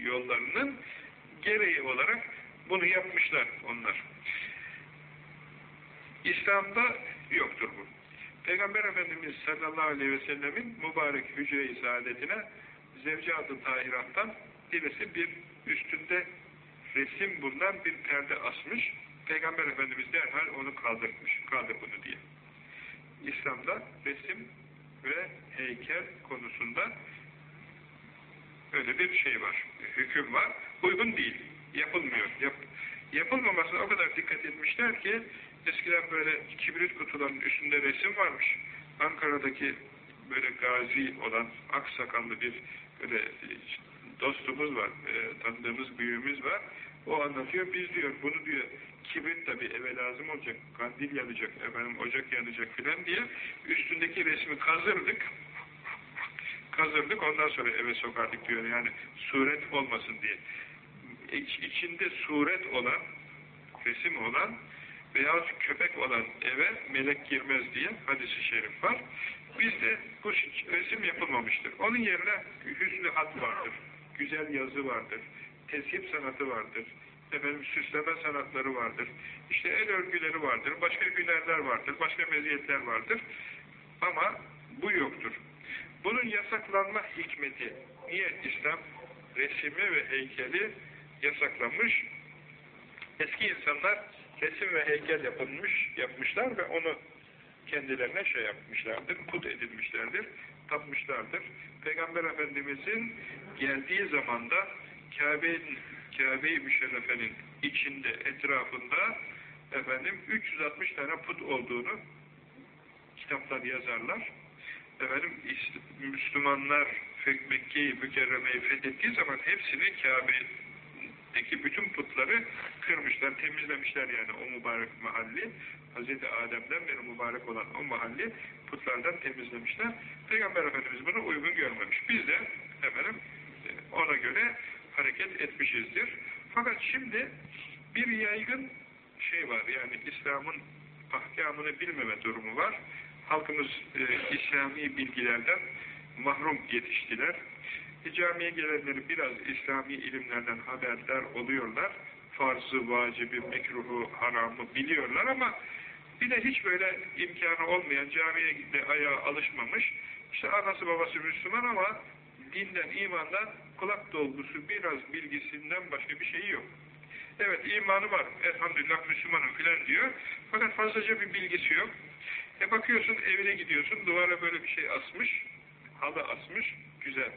yollarının gereği olarak bunu yapmışlar onlar. İslam'da yoktur bu. Peygamber Efendimiz sallallahu aleyhi ve sellemin mübarek hücre-i saadetine zevci-adı tahirattan birisi bir üstünde resim bulunan bir perde asmış. Peygamber Efendimiz derhal onu kaldırmış. Kaldır bunu diye. İslam'da resim ve heykel konusunda öyle bir şey var. Hüküm var. Uygun değil. Yapılmıyor. Yap, yapılmamasına o kadar dikkat etmişler ki eskiden böyle kibrit kutularının üstünde resim varmış. Ankara'daki böyle gazi olan aksakallı bir böyle dostumuz var, e, tanıdığımız büyüğümüz var. O anlatıyor, biz diyor, bunu diyor, kibrit tabi eve lazım olacak, kandil yanacak, efendim ocak yanacak filan diye üstündeki resmi kazırdık, kazırdık, ondan sonra eve sokardık diyor, yani suret olmasın diye. İç, içinde suret olan, resim olan veyahut köpek olan eve melek girmez diye hadisi şerif var. Bizde bu resim yapılmamıştır. Onun yerine hüsnü hat vardır, güzel yazı vardır, tezhip sanatı vardır, efendim süsleme sanatları vardır, işte el örgüleri vardır, başka hünerler vardır, başka meziyetler vardır. Ama bu yoktur. Bunun yasaklanma hikmeti, niye İslam resimi ve heykeli yasaklamış? Eski insanlar resim ve heykel yapılmış, yapmışlar ve onu kendilerine şey yapmışlardır, put edilmişlerdir, tapmışlardır. Peygamber Efendimizin geldiği zamanda Kabe'nin Kabe-i Müşerrefe'nin içinde, etrafında efendim 360 tane put olduğunu kitaplar yazarlar. Efendim Müslümanlar Mekke'yi Mükerreme'yi fethettiği zaman hepsini Kabe'deki bütün putları kırmışlar, temizlemişler yani o mübarek mahalli. Hz. Adem'den beri mübarek olan o mahalli putlardan temizlemişler. Peygamber Efendimiz bunu uygun görmemiş. Biz de efendim ona göre hareket etmişizdir. Fakat şimdi bir yaygın şey var yani İslam'ın ahkamını bilmeme durumu var. Halkımız e, İslami bilgilerden mahrum yetiştiler. E, camiye gelenleri biraz İslami ilimlerden haberdar oluyorlar. Farzı, vacibi, mekruhu, haramı biliyorlar ama bir de hiç böyle imkanı olmayan camiye gitme ayağa alışmamış. İşte anası babası Müslüman ama dinden, imandan kulak dolgusu biraz bilgisinden başka bir şeyi yok. Evet imanı var, elhamdülillah Müslümanım filan diyor. Fakat fazlaca bir bilgisi yok. E bakıyorsun evine gidiyorsun, duvara böyle bir şey asmış, halı asmış, güzel.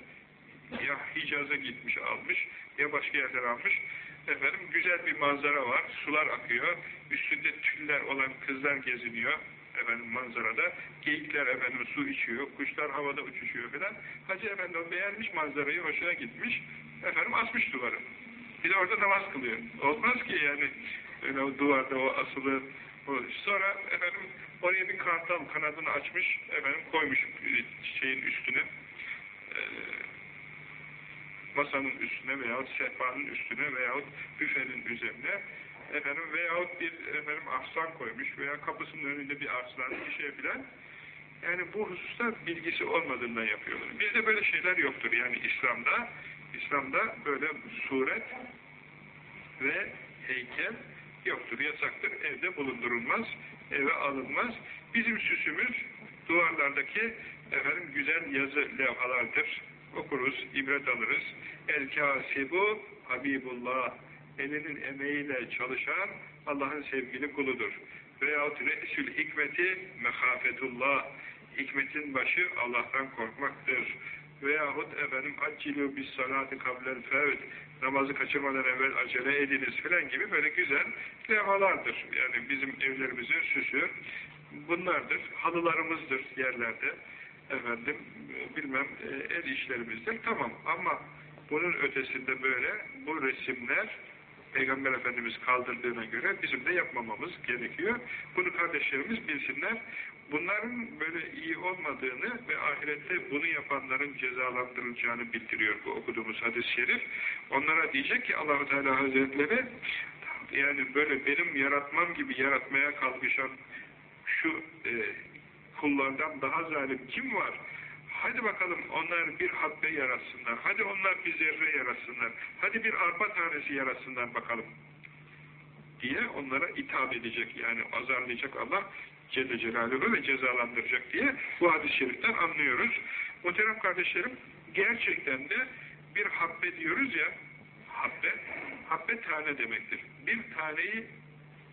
Ya Hicaz'a gitmiş almış, ya başka yerden almış. Efendim güzel bir manzara var, sular akıyor, üstünde tüller olan kızlar geziniyor efendim manzarada. Geyikler efendim su içiyor, kuşlar havada uçuşuyor falan. Hacı efendi o beğenmiş manzarayı, hoşuna gitmiş. Efendim asmış duvarı. Bir de orada namaz kılıyor. Olmaz ki yani öyle o duvarda o asılı o. sonra efendim oraya bir kartal kanadını açmış efendim koymuş şeyin üstüne e, masanın üstüne veyahut sehpanın üstüne veyahut büfenin üzerine efendim veyahut bir efendim aslan koymuş veya kapısının önünde bir aslan bir şey filan yani bu hususta bilgisi olmadığından yapıyorlar. Bizde böyle şeyler yoktur. Yani İslam'da İslam'da böyle suret ve heykel yoktur. Yasaktır. Evde bulundurulmaz. Eve alınmaz. Bizim süsümüz duvarlardaki efendim güzel yazı levhalardır. Okuruz, ibret alırız. El kasibu Habibullah elinin emeğiyle çalışan Allah'ın sevgili kuludur. Veyahut re'sül hikmeti mehafetullah hikmetin başı Allah'tan korkmaktır. Veyahut efendim accilu bis salati kablel fevd namazı kaçırmadan evvel acele ediniz filan gibi böyle güzel levhalardır. Yani bizim evlerimizin süsü bunlardır. Halılarımızdır yerlerde. Efendim bilmem e, el işlerimizdir. Tamam ama bunun ötesinde böyle bu resimler Peygamber Efendimiz kaldırdığına göre bizim de yapmamamız gerekiyor. Bunu kardeşlerimiz bilsinler. Bunların böyle iyi olmadığını ve ahirette bunu yapanların cezalandırılacağını bildiriyor bu okuduğumuz hadis-i şerif. Onlara diyecek ki allah Teala Hazretleri yani böyle benim yaratmam gibi yaratmaya kalkışan şu e, kullardan daha zalim kim var? Hadi bakalım onlar bir habbe yaratsınlar. Hadi onlar bir zerre yaratsınlar. Hadi bir arpa tanesi yaratsınlar bakalım. Diye onlara hitap edecek. Yani azarlayacak Allah Celle Celaluhu ve cezalandıracak diye bu hadis-i şeriften anlıyoruz. Muhterem kardeşlerim gerçekten de bir habbe diyoruz ya habbe, habbe tane demektir. Bir taneyi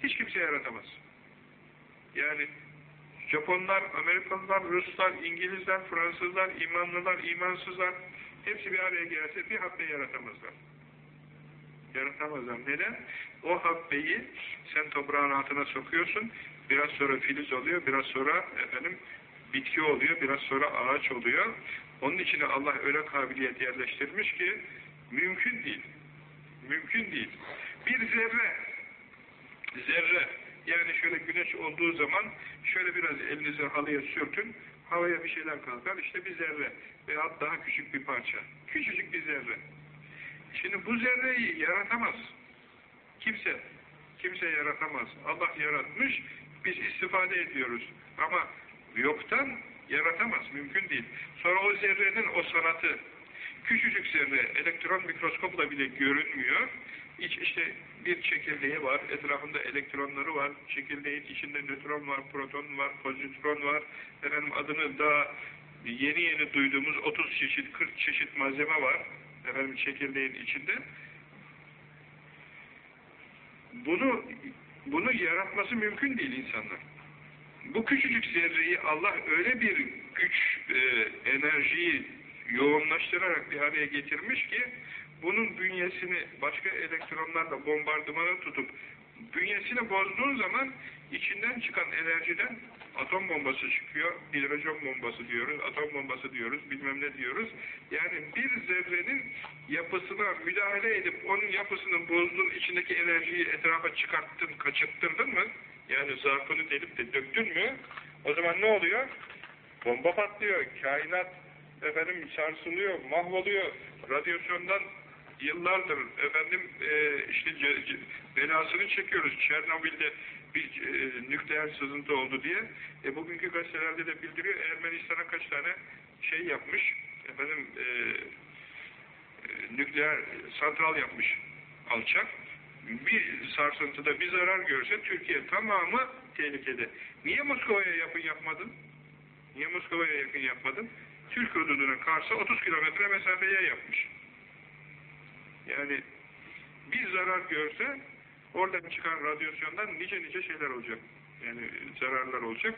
hiç kimse yaratamaz. Yani Japonlar, Amerikalılar, Ruslar, İngilizler, Fransızlar, imanlılar, imansızlar hepsi bir araya gelse bir habbe yaratamazlar. Yaratamazlar. Neden? O habbeyi sen toprağın altına sokuyorsun, biraz sonra filiz oluyor, biraz sonra efendim bitki oluyor, biraz sonra ağaç oluyor. Onun içine Allah öyle kabiliyet yerleştirmiş ki mümkün değil. Mümkün değil. Bir zerre zerre yani şöyle güneş olduğu zaman şöyle biraz elinizi halıya sürtün, havaya bir şeyler kalkar, işte bir zerre veya daha küçük bir parça. Küçücük bir zerre. Şimdi bu zerreyi yaratamaz. Kimse. Kimse yaratamaz. Allah yaratmış, biz istifade ediyoruz. Ama yoktan yaratamaz, mümkün değil. Sonra o zerrenin o sanatı, küçücük zerre, elektron mikroskopla bile görünmüyor. İç, işte bir çekirdeği var, etrafında elektronları var, çekirdeğin içinde nötron var, proton var, pozitron var, efendim adını daha yeni yeni duyduğumuz 30 çeşit, 40 çeşit malzeme var, efendim çekirdeğin içinde. Bunu bunu yaratması mümkün değil insanlar. Bu küçücük zerreyi Allah öyle bir güç, e, enerjiyi yoğunlaştırarak bir araya getirmiş ki bunun bünyesini başka elektronlarla bombardımana tutup bünyesini bozduğun zaman içinden çıkan enerjiden atom bombası çıkıyor, hidrojen bombası diyoruz, atom bombası diyoruz, bilmem ne diyoruz. Yani bir zerrenin yapısına müdahale edip onun yapısını bozdun, içindeki enerjiyi etrafa çıkarttın, kaçırttırdın mı? Yani zarfını delip de döktün mü? O zaman ne oluyor? Bomba patlıyor, kainat efendim sarsılıyor, mahvoluyor, radyasyondan yıllardır efendim e, işte belasını çekiyoruz. Çernobil'de bir e, nükleer sızıntı oldu diye. E, bugünkü gazetelerde de bildiriyor. Ermenistan'a kaç tane şey yapmış. Efendim e, e, nükleer santral yapmış alçak. Bir sarsıntıda bir zarar görse Türkiye tamamı tehlikede. Niye Moskova'ya yakın yapmadın? Niye Moskova'ya yakın yapmadın? Türk hududuna karşı 30 kilometre mesafeye yapmış. Yani bir zarar görse oradan çıkan radyasyondan nice nice şeyler olacak. Yani zararlar olacak.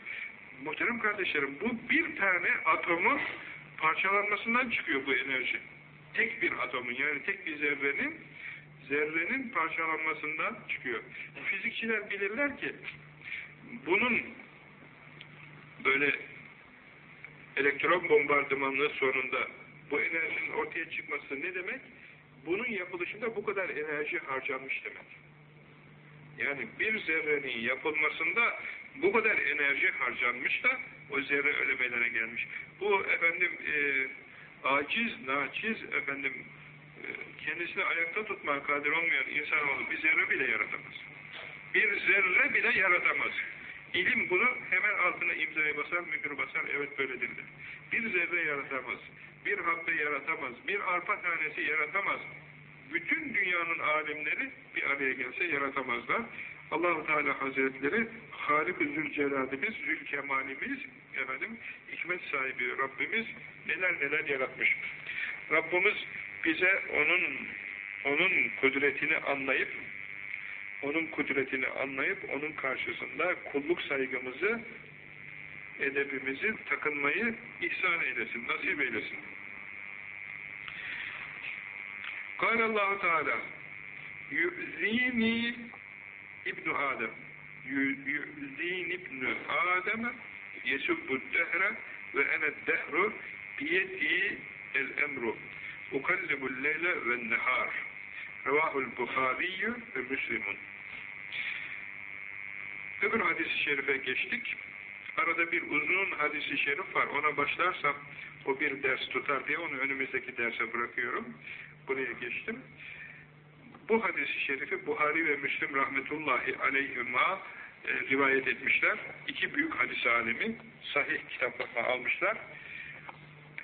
Muhterem kardeşlerim bu bir tane atomun parçalanmasından çıkıyor bu enerji. Tek bir atomun yani tek bir zerrenin zerrenin parçalanmasından çıkıyor. Fizikçiler bilirler ki bunun böyle elektron bombardımanlığı sonunda bu enerjinin ortaya çıkması ne demek? Bunun yapılışında bu kadar enerji harcanmış demek. Yani bir zerrenin yapılmasında bu kadar enerji harcanmış da o zerre ölemelere gelmiş. Bu efendim e, aciz, naçiz efendim e, kendisini ayakta tutmaya kadir olmayan insanoğlu bir zerre bile yaratamaz. Bir zerre bile yaratamaz. İlim bunu hemen altına imzaya basar, mühür basar, evet böyledir. Bir zerre yaratamaz bir habbe yaratamaz, bir arpa tanesi yaratamaz. Bütün dünyanın alimleri bir araya gelse yaratamazlar. allah Teala Hazretleri Halik-ı Zülcelal'imiz, Zülkemal'imiz, efendim, hikmet sahibi Rabbimiz neler neler yaratmış. Rabbimiz bize onun onun kudretini anlayıp onun kudretini anlayıp onun karşısında kulluk saygımızı edebimizi takınmayı ihsan eylesin, nasip eylesin. Kâlallahu Teala Yü'zîni İbn Adem Yü'zîni İbn Adem yesubbu dehre ve ene dehru biyeti el emru. Ukallibul leyle ve nehar Revahul Bukhariyyü ve Müslimun Öbür hadis-i şerife geçtik. Arada bir uzun hadisi şerif var. Ona başlarsam o bir ders tutar diye onu önümüzdeki derse bırakıyorum. Buraya geçtim. Bu hadisi şerifi Buhari ve Müslim rahmetullahi aleyhima e, rivayet etmişler. İki büyük hadis alemi sahih kitaplarına almışlar.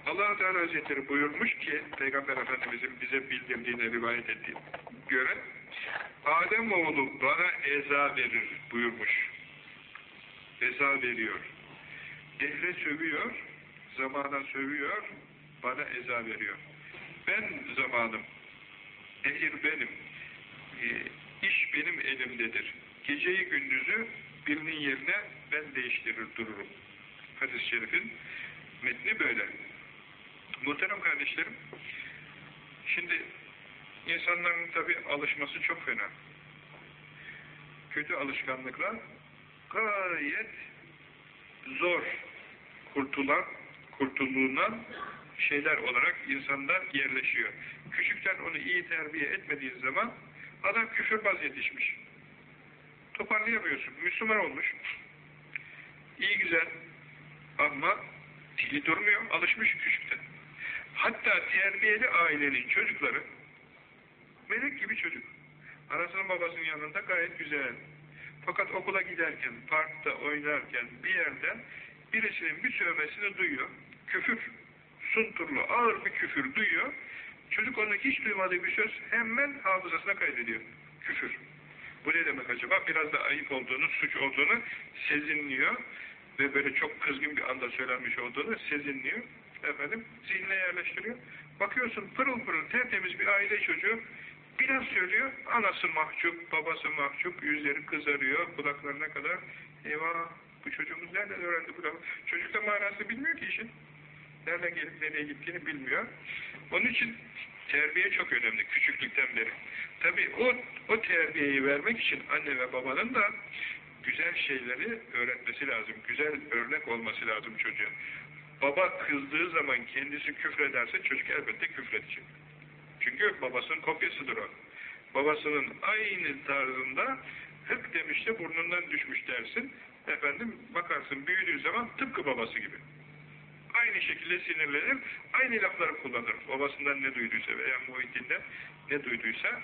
Allah Teala Hazretleri buyurmuş ki Peygamber Efendimizin bize bildirdiğine rivayet ettiği göre Adem oğlu bana eza verir buyurmuş. Eza veriyor. Dehre sövüyor, zamana sövüyor, bana eza veriyor. Ben zamanım, ehir benim, e, iş benim elimdedir. Geceyi gündüzü birinin yerine ben değiştirir dururum. Hadis-i şerifin metni böyle. Muhterem kardeşlerim, şimdi insanların tabi alışması çok fena. Kötü alışkanlıklar gayet zor kurtulan, kurtuluğundan şeyler olarak insanda yerleşiyor. Küçükten onu iyi terbiye etmediğin zaman adam küfürbaz yetişmiş. Toparlayamıyorsun. Müslüman olmuş. İyi güzel ama dili durmuyor. Alışmış küçükten. Hatta terbiyeli ailenin çocukları melek gibi çocuk. Anasının babasının yanında gayet güzel. Fakat okula giderken, parkta oynarken bir yerden birisinin bir sövmesini duyuyor. Küfür, sunturlu, ağır bir küfür duyuyor. Çocuk onun hiç duymadığı bir söz hemen hafızasına kaydediyor. Küfür. Bu ne demek acaba? Biraz da ayıp olduğunu, suç olduğunu sezinliyor ve böyle çok kızgın bir anda söylenmiş olduğunu sezinliyor. Efendim, zihnine yerleştiriyor. Bakıyorsun pırıl pırıl tertemiz bir aile çocuğu biraz söylüyor, anası mahcup, babası mahcup, yüzleri kızarıyor, kulaklarına kadar. Eyvah, bu çocuğumuz nereden öğrendi bu lafı? Çocuk da manası bilmiyor ki işin. Nereden gelip nereye gittiğini bilmiyor. Onun için terbiye çok önemli, küçüklükten beri. Tabi o, o terbiyeyi vermek için anne ve babanın da güzel şeyleri öğretmesi lazım. Güzel örnek olması lazım çocuğa. Baba kızdığı zaman kendisi küfrederse çocuk elbette küfredecek. Çünkü babasının kopyasıdır o. Babasının aynı tarzında hık demişti burnundan düşmüş dersin. Efendim bakarsın büyüdüğü zaman tıpkı babası gibi. Aynı şekilde sinirlenir, aynı lafları kullanır. Babasından ne duyduysa veya Muhittin'den ne duyduysa.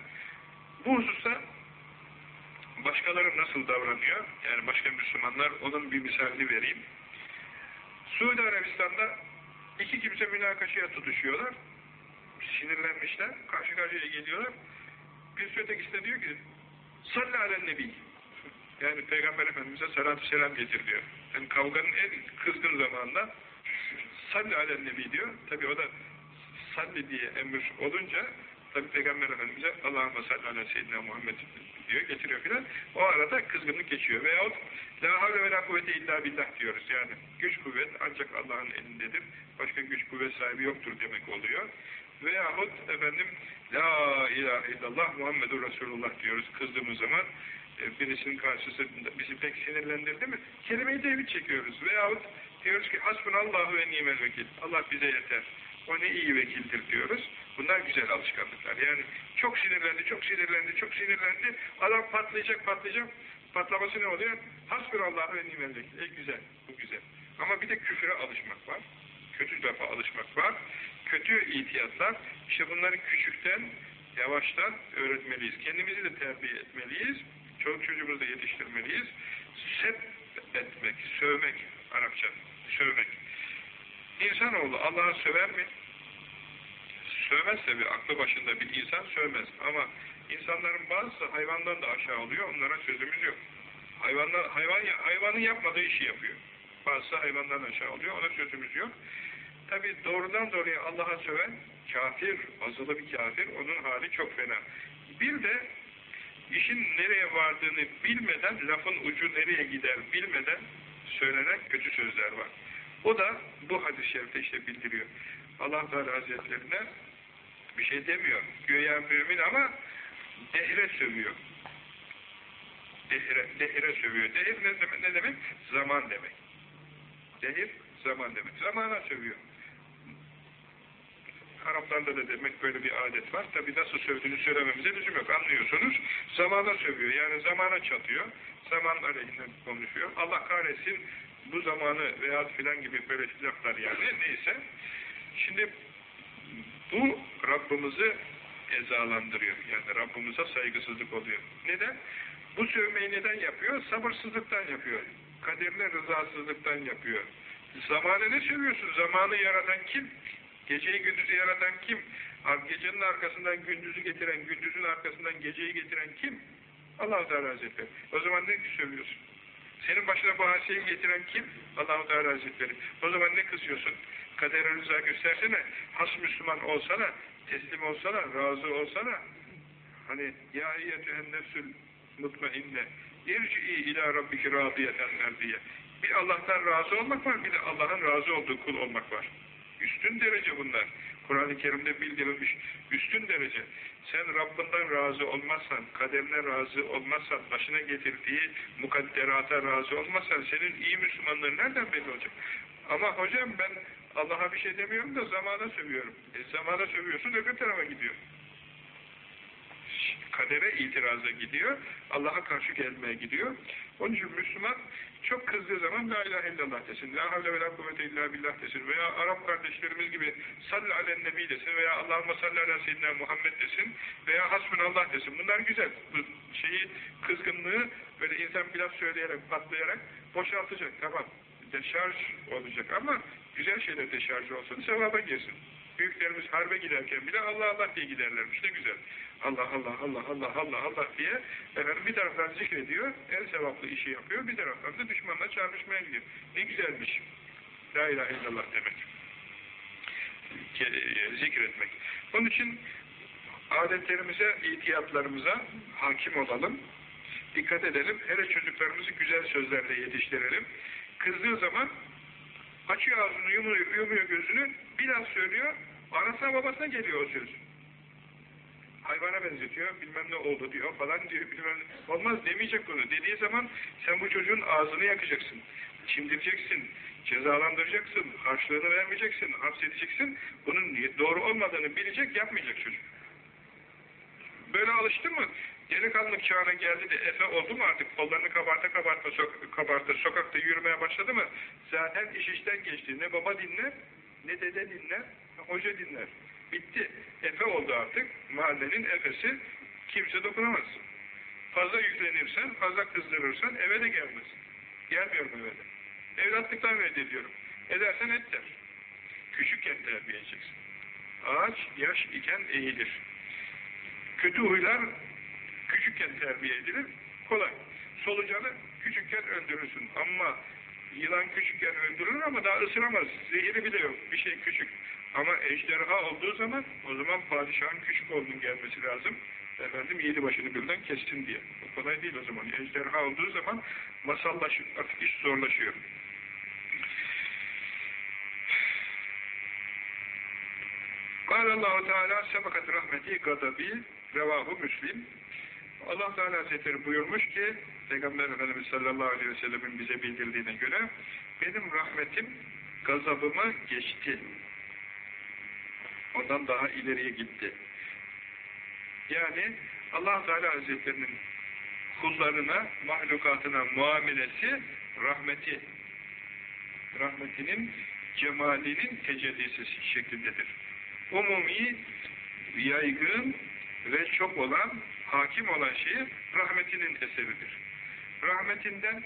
Bu hususta başkaları nasıl davranıyor? Yani başka Müslümanlar onun bir misalini vereyim. Suudi Arabistan'da iki kimse münakaşaya tutuşuyorlar sinirlenmişler, karşı karşıya geliyorlar. Bir ötekisi de diyor ki, salli alen nebi. Yani Peygamber Efendimiz'e salatü selam getir diyor. Yani kavganın en kızgın zamanında salli alen nebi diyor. Tabi o da salli diye emir olunca tabi Peygamber Efendimiz'e Allahümme salli ala seyyidina Muhammed diyor, getiriyor filan. O arada kızgınlık geçiyor. Veyahut la havle ve la kuvvete illa billah diyoruz. Yani güç kuvvet ancak Allah'ın elindedir. Başka güç kuvvet sahibi yoktur demek oluyor veyahut efendim La ilahe illallah Muhammedur Resulullah diyoruz kızdığımız zaman e, birisinin karşısında bizi pek sinirlendirdi mi? Kelime-i tevhid çekiyoruz. Veyahut diyoruz ki hasbunallahu ve nimel vekil. Allah bize yeter. O ne iyi vekildir diyoruz. Bunlar güzel alışkanlıklar. Yani çok sinirlendi, çok sinirlendi, çok sinirlendi. Adam patlayacak, patlayacak. Patlaması ne oluyor? Hasbunallahu ve nimel vekil. E güzel, bu güzel. Ama bir de küfüre alışmak var. Kötü lafa alışmak var kötü ihtiyatlar, işte bunları küçükten, yavaştan öğretmeliyiz. Kendimizi de terbiye etmeliyiz. Çocuk çocuğumuzu da yetiştirmeliyiz. Sep etmek, sövmek, Arapça, sövmek. İnsanoğlu Allah'ı söver mi? Sövmezse bir aklı başında bir insan sövmez. Ama insanların bazısı hayvandan da aşağı oluyor, onlara sözümüz yok. Hayvanlar, hayvan, hayvanın yapmadığı işi yapıyor. Bazısı hayvandan aşağı oluyor, ona sözümüz yok. Tabi doğrudan doğruya Allah'a söven kafir, azılı bir kafir, onun hali çok fena. Bir de işin nereye vardığını bilmeden, lafın ucu nereye gider bilmeden söylenen kötü sözler var. O da bu hadis-i şerifte işte bildiriyor. Allah Teala Hazretlerine bir şey demiyor. Göya mümin ama dehre sövüyor. Dehre, dehre sövüyor. Dehir ne demek? Ne demek? Zaman demek. Dehir zaman demek. Zamana sövüyor. Araplarda da demek böyle bir adet var. Tabi nasıl sövdüğünü söylememize lüzum yok. Anlıyorsunuz. Zamana sövüyor. Yani zamana çatıyor. Zaman aleyhine konuşuyor. Allah kahretsin bu zamanı veya filan gibi böyle laflar yani neyse. Şimdi bu Rabbimizi ezalandırıyor. Yani Rabbimize saygısızlık oluyor. Neden? Bu sövmeyi neden yapıyor? Sabırsızlıktan yapıyor. Kaderine rızasızlıktan yapıyor. Zamanı ne sövüyorsun? Zamanı yaratan kim? Geceyi gündüzü yaratan kim? Gecenin arkasından gündüzü getiren, gündüzün arkasından geceyi getiren kim? Allah-u Teala Hazretleri. O zaman ne sövüyorsun? Senin başına bu hadiseyi getiren kim? Allah-u Teala Hazretleri. O zaman ne kızıyorsun? Kadere rıza göstersene. Has Müslüman olsana, teslim olsana, razı olsana. Hani ya eyyetühen nefsül mutmainne irci'i ila rabbiki radiyeten merdiye. Bir Allah'tan razı olmak var, bir de Allah'ın razı olduğu kul olmak var. Üstün derece bunlar. Kur'an-ı Kerim'de bildirilmiş üstün derece. Sen Rabbinden razı olmazsan, kaderine razı olmazsan, başına getirdiği mukadderata razı olmazsan senin iyi Müslümanlığın nereden belli olacak? Ama hocam ben Allah'a bir şey demiyorum da zamana sövüyorum. E, zamana sövüyorsun öbür tarafa gidiyor. Kadere itiraza gidiyor. Allah'a karşı gelmeye gidiyor. Onun için Müslüman çok kızdığı zaman La ilahe illallah desin. La havle ve la kuvvete illa billah desin. Veya Arap kardeşlerimiz gibi salli alen nebi desin. Veya Allahümme salli ala seyyidina Muhammed desin. Veya hasbunallah desin. Bunlar güzel. Bu şeyi, kızgınlığı böyle insan bir laf söyleyerek, patlayarak boşaltacak. Tamam. Deşarj olacak ama güzel şeyler deşarj olsun. Sevaba girsin. Büyüklerimiz harbe giderken bile Allah Allah diye giderlermiş. Ne güzel. Allah Allah Allah Allah Allah Allah diye efendim bir taraftan zikrediyor, en sevaplı işi yapıyor, bir taraftan da düşmanla çarpışmaya gidiyor. Ne güzelmiş. La ilahe illallah demek. Zikretmek. Onun için adetlerimize, ihtiyatlarımıza hakim olalım. Dikkat edelim. Hele çocuklarımızı güzel sözlerle yetiştirelim. Kızdığı zaman açıyor ağzını, yumuyor, yumuyor gözünü, biraz söylüyor, anasına babasına geliyor o söz hayvana benzetiyor, bilmem ne oldu diyor falan diyor, bilmem ne. Olmaz demeyecek bunu. Dediği zaman sen bu çocuğun ağzını yakacaksın, çimdireceksin, cezalandıracaksın, harçlığını vermeyeceksin, hapsedeceksin. Bunun doğru olmadığını bilecek, yapmayacak çocuk. Böyle alıştı mı? Delikanlık çağına geldi de Efe oldu mu artık? Kollarını kabarta kabarta, sok kabarta sokakta yürümeye başladı mı? Zaten iş işten geçti. Ne baba dinler, ne dede dinler, hoca dinler. Bitti. Efe oldu artık. Mahallenin efesi. Kimse dokunamaz. Fazla yüklenirsen, fazla kızdırırsan eve de gelmez. Gelmiyorum eve de. Evlatlıktan reddediyorum. Edersen et der. Küçükken terbiye edeceksin. Ağaç yaş iken eğilir. Kötü huylar küçükken terbiye edilir. Kolay. Solucanı küçükken öldürürsün. Ama yılan küçükken öldürür ama daha ısıramaz. Zehiri bile yok. Bir şey küçük. Ama ejderha olduğu zaman o zaman padişahın küçük oğlunun gelmesi lazım. Efendim yedi başını birden kestin diye. O kolay değil o zaman. Ejderha olduğu zaman masallaşıyor. Artık iş zorlaşıyor. Allahu Teala sebakat rahmeti gadabi revahu müslim Allah Teala Hazretleri buyurmuş ki Peygamber Efendimiz sallallahu aleyhi ve sellemin bize bildirdiğine göre benim rahmetim gazabımı geçti. Ondan daha ileriye gitti. Yani allah Teala Hazretlerinin kullarına, mahlukatına muamelesi rahmeti, rahmetinin cemalinin tecellisi şeklindedir. Umumi, yaygın ve çok olan, hakim olan şeyi rahmetinin eseridir. Rahmetinden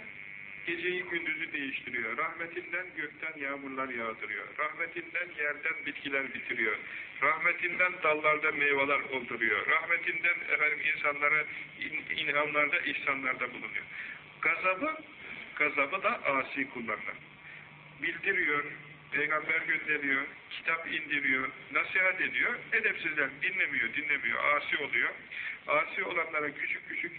geceyi gündüzü değiştiriyor. Rahmetinden gökten yağmurlar yağdırıyor. Rahmetinden yerden bitkiler bitiriyor. Rahmetinden dallarda meyveler olduruyor. Rahmetinden efendim insanlara in, inhamlarda, ihsanlarda bulunuyor. Gazabı, gazabı da asi kullarına. Bildiriyor, peygamber gönderiyor, kitap indiriyor, nasihat ediyor. Edepsizler dinlemiyor, dinlemiyor, asi oluyor. Asi olanlara küçük küçük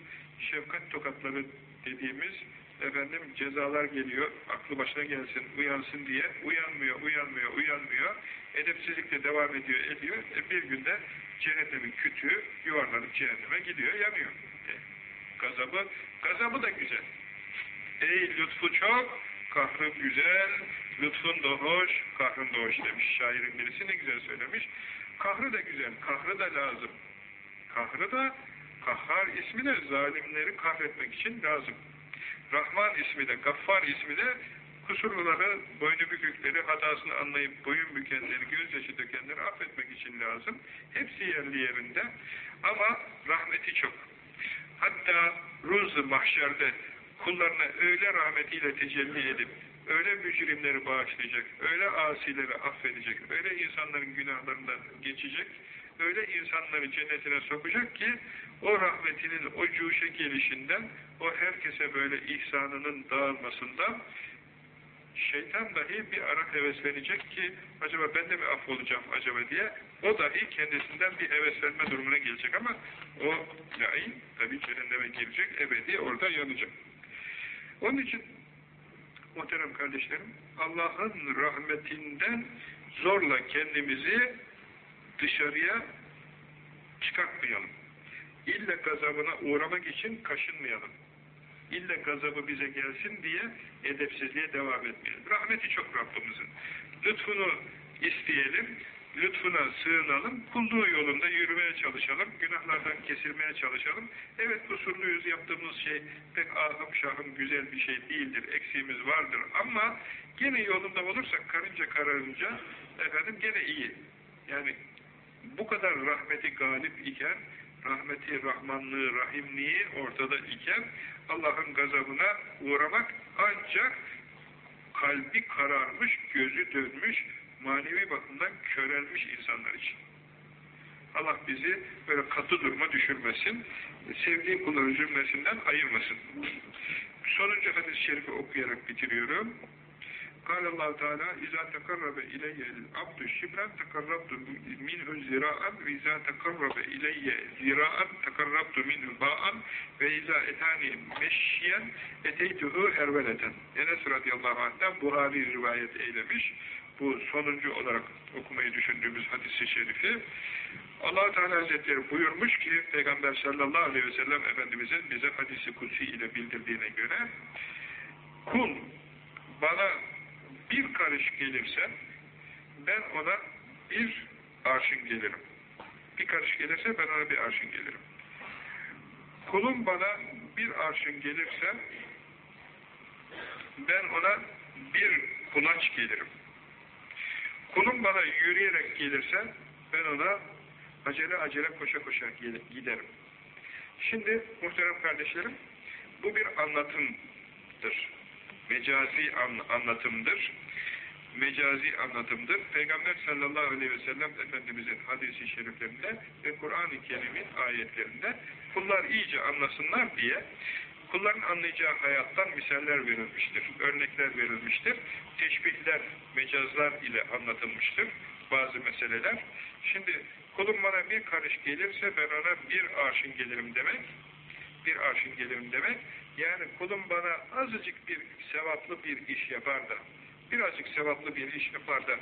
şefkat tokatları dediğimiz efendim cezalar geliyor, aklı başına gelsin, uyansın diye uyanmıyor, uyanmıyor, uyanmıyor. Edepsizlikle devam ediyor, ediyor. E bir günde cehennemin kütüğü yuvarlanıp cehenneme gidiyor, yanıyor. E, gazabı, gazabı da güzel. Ey lütfu çok, kahrı güzel, lütfun da hoş, kahrın da hoş demiş şairin birisi ne güzel söylemiş. Kahrı da güzel, kahrı da lazım. Kahrı da, kahhar ismi de zalimleri kahretmek için lazım. Rahman ismi de, Gaffar ismi de Kusurluları, boynu bükükleri, hatasını anlayıp boyun bükenleri, gözyaşı dökenleri affetmek için lazım. Hepsi yerli yerinde. Ama rahmeti çok. Hatta ruz mahşerde kullarına öyle rahmetiyle tecelli edip, öyle mücrimleri bağışlayacak, öyle asileri affedecek, öyle insanların günahlarından geçecek, öyle insanları cennetine sokacak ki, o rahmetinin o cuşe gelişinden, o herkese böyle ihsanının dağılmasından, şeytan dahi bir ara heveslenecek ki, acaba ben de mi affolacağım acaba diye, o dahi kendisinden bir heveslenme durumuna gelecek ama o lain tabi cehenneme girecek, ebedi orada yanacak. Onun için muhterem kardeşlerim, Allah'ın rahmetinden zorla kendimizi dışarıya çıkartmayalım. İlle gazabına uğramak için kaşınmayalım. İlle gazabı bize gelsin diye edepsizliğe devam etmeyelim. Rahmeti çok Rabbimizin. Lütfunu isteyelim, lütfuna sığınalım, kulluğu yolunda yürümeye çalışalım, günahlardan kesilmeye çalışalım. Evet kusurluyuz, yaptığımız şey pek ahım şahım güzel bir şey değildir, eksiğimiz vardır ama gene yolunda olursak karınca kararınca efendim gene iyi. Yani bu kadar rahmeti galip iken, rahmeti, rahmanlığı, rahimliği ortada iken Allah'ın gazabına uğramak ancak kalbi kararmış, gözü dönmüş, manevi bakımdan körelmiş insanlar için. Allah bizi böyle katı duruma düşürmesin, sevdiği kulların cümlesinden ayırmasın. Sonuncu hadis-i şerifi okuyarak bitiriyorum. قال الله تعالى إذا تقرب إلي العبد شبرا تقربت منه زراعا وإذا تقرب إلي زراعا تقربت منه باءا وإذا etani meşyen eteytuhu herveleten. Enes radıyallahu anh'ten Buhari rivayet eylemiş. Bu sonuncu olarak okumayı düşündüğümüz hadisi şerifi. allah Teala Hazretleri buyurmuş ki Peygamber sallallahu aleyhi ve sellem Efendimizin bize hadisi kutsi ile bildirdiğine göre kul bana bir karış gelirse ben ona bir arşın gelirim. Bir karış gelirse ben ona bir arşın gelirim. Kulum bana bir arşın gelirse ben ona bir kulaç gelirim. Kulum bana yürüyerek gelirse ben ona acele acele koşa koşa giderim. Şimdi muhterem kardeşlerim bu bir anlatımdır mecazi anlatımdır. Mecazi anlatımdır. Peygamber sallallahu aleyhi ve sellem Efendimizin hadisi şeriflerinde ve Kur'an-ı Kerim'in ayetlerinde kullar iyice anlasınlar diye kulların anlayacağı hayattan misaller verilmiştir, örnekler verilmiştir, teşbihler, mecazlar ile anlatılmıştır bazı meseleler. Şimdi kulum bana bir karış gelirse ben ona bir arşın gelirim demek, bir arşın gelirim demek, yani kulum bana azıcık bir sevaplı bir iş yapar da, birazcık sevaplı bir iş yapar da,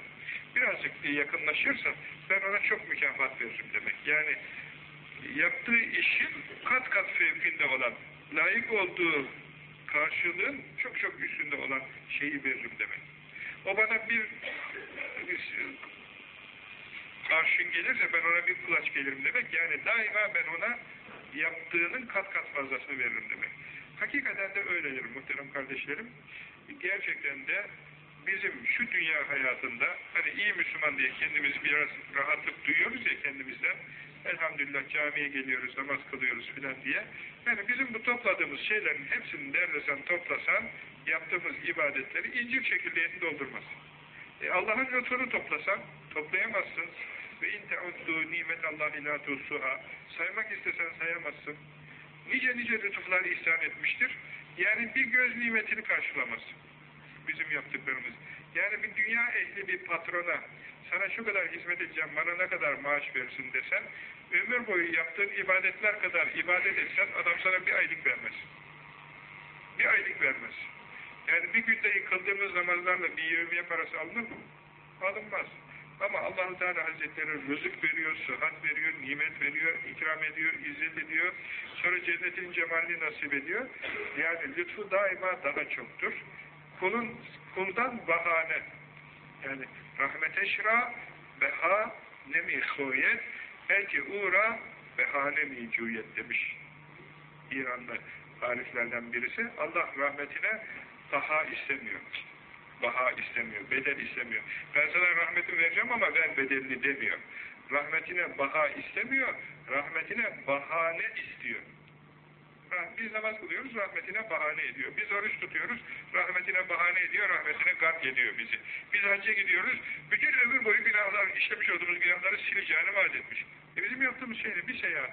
birazcık bir yakınlaşırsa ben ona çok mükafat veririm demek. Yani yaptığı işin kat kat fevkinde olan, layık olduğu karşılığın çok çok üstünde olan şeyi veririm demek. O bana bir, bir karşın gelirse ben ona bir kulaç gelirim demek. Yani daima ben ona yaptığının kat kat fazlasını veririm demek. Hakikaten de öyledir muhterem kardeşlerim. Gerçekten de bizim şu dünya hayatında hani iyi Müslüman diye kendimiz biraz rahatlık duyuyoruz ya kendimizden. Elhamdülillah camiye geliyoruz, namaz kılıyoruz filan diye. Yani bizim bu topladığımız şeylerin hepsini neredesen toplasan yaptığımız ibadetleri incir çekirdeğini doldurmaz. E Allah'ın lütfunu toplasan toplayamazsın. Ve in teuddu nimet Allah ila tusuha. Saymak istesen sayamazsın nice nice lütuflar ihsan etmiştir. Yani bir göz nimetini karşılamaz. Bizim yaptıklarımız. Yani bir dünya ehli bir patrona sana şu kadar hizmet edeceğim, bana ne kadar maaş versin desen, ömür boyu yaptığın ibadetler kadar ibadet etsen adam sana bir aylık vermez. Bir aylık vermez. Yani bir günde yıkıldığımız namazlarla bir yevmiye parası alınır mı? Alınmaz. Ama allah Teala Hazretleri rızık veriyor, sıhhat veriyor, nimet veriyor, ikram ediyor, izzet ediyor. Sonra cennetin cemalini nasip ediyor. Yani lütfu daima daha çoktur. Kulun, kuldan bahane. Yani rahmete şira, beha, nemi huyet, belki uğra, behane mi cüyet demiş. İranlı tariflerden birisi. Allah rahmetine daha istemiyor. baha istemiyor, bedel istemiyor. Ben sana rahmetimi vereceğim ama ver bedelini demiyor. Rahmetine baha istemiyor, rahmetine bahane istiyor. Biz namaz kılıyoruz, rahmetine bahane ediyor. Biz oruç tutuyoruz, rahmetine bahane ediyor, rahmetine gark ediyor bizi. Biz hacca gidiyoruz, bütün ömür boyu günahlar, işlemiş olduğumuz günahları sileceğini vaat etmiş. E bizim yaptığımız şey ne? Bir seyahat.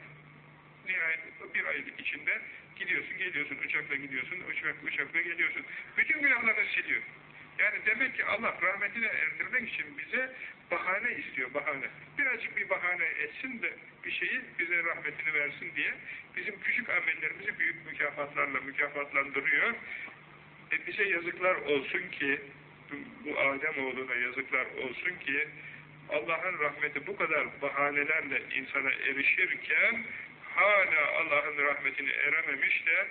Nihayet bir aylık içinde gidiyorsun, geliyorsun, uçakla gidiyorsun, uçak, uçakla geliyorsun. Bütün günahlarını siliyor. Yani demek ki Allah rahmetine erdirmek için bize bahane istiyor, bahane. Birazcık bir bahane etsin de bir şeyi bize rahmetini versin diye bizim küçük amellerimizi büyük mükafatlarla mükafatlandırıyor. E bize yazıklar olsun ki, bu Adem oğluna yazıklar olsun ki, Allah'ın rahmeti bu kadar bahanelerle insana erişirken, hala Allah'ın rahmetini erememiş de,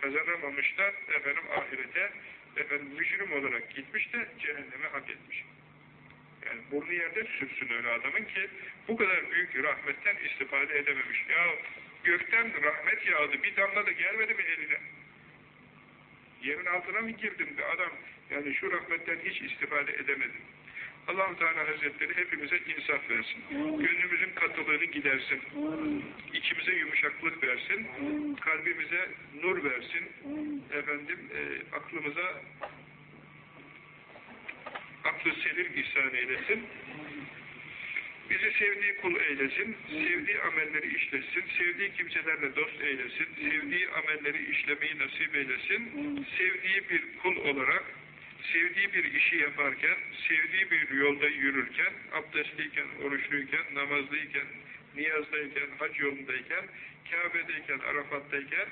kazanamamış da, efendim ahirete, efendim mücrim olarak gitmiş de cehenneme hak etmiş. Yani burnu yerde sürsün öyle adamın ki bu kadar büyük rahmetten istifade edememiş. Ya gökten rahmet yağdı bir damla da gelmedi mi eline? Yerin altına mı girdin de adam yani şu rahmetten hiç istifade edemedi. Allah Teala Hazretleri hepimize insaf versin. Gönlümüzün katılığını gidersin. İçimize yumuşaklık versin. Kalbimize nur versin. Efendim e, aklımıza aklı selim ihsan eylesin. Bizi sevdiği kul eylesin, sevdiği amelleri işlesin, sevdiği kimselerle dost eylesin, sevdiği amelleri işlemeyi nasip eylesin, sevdiği bir kul olarak, sevdiği bir işi yaparken, sevdiği bir yolda yürürken, abdestliyken, oruçluyken, namazlıyken, niyazdayken, hac yolundayken, Kabe'deyken, Arafat'tayken,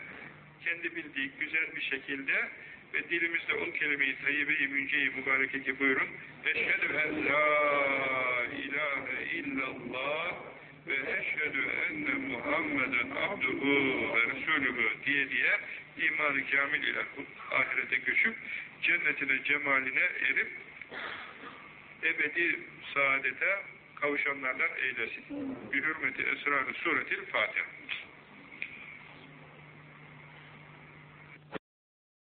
kendi bildiği güzel bir şekilde ve dilimizde on kelime-i tayyibe-i münce-i ki buyurun. Eşhedü en la ilahe illallah ve eşhedü enne Muhammeden abduhu ve resulühü diye diye iman-ı kamil ile ahirete göçüp cennetine, cemaline erip ebedi saadete kavuşanlardan eylesin. Bir hürmeti esrarı suretil Fatiha.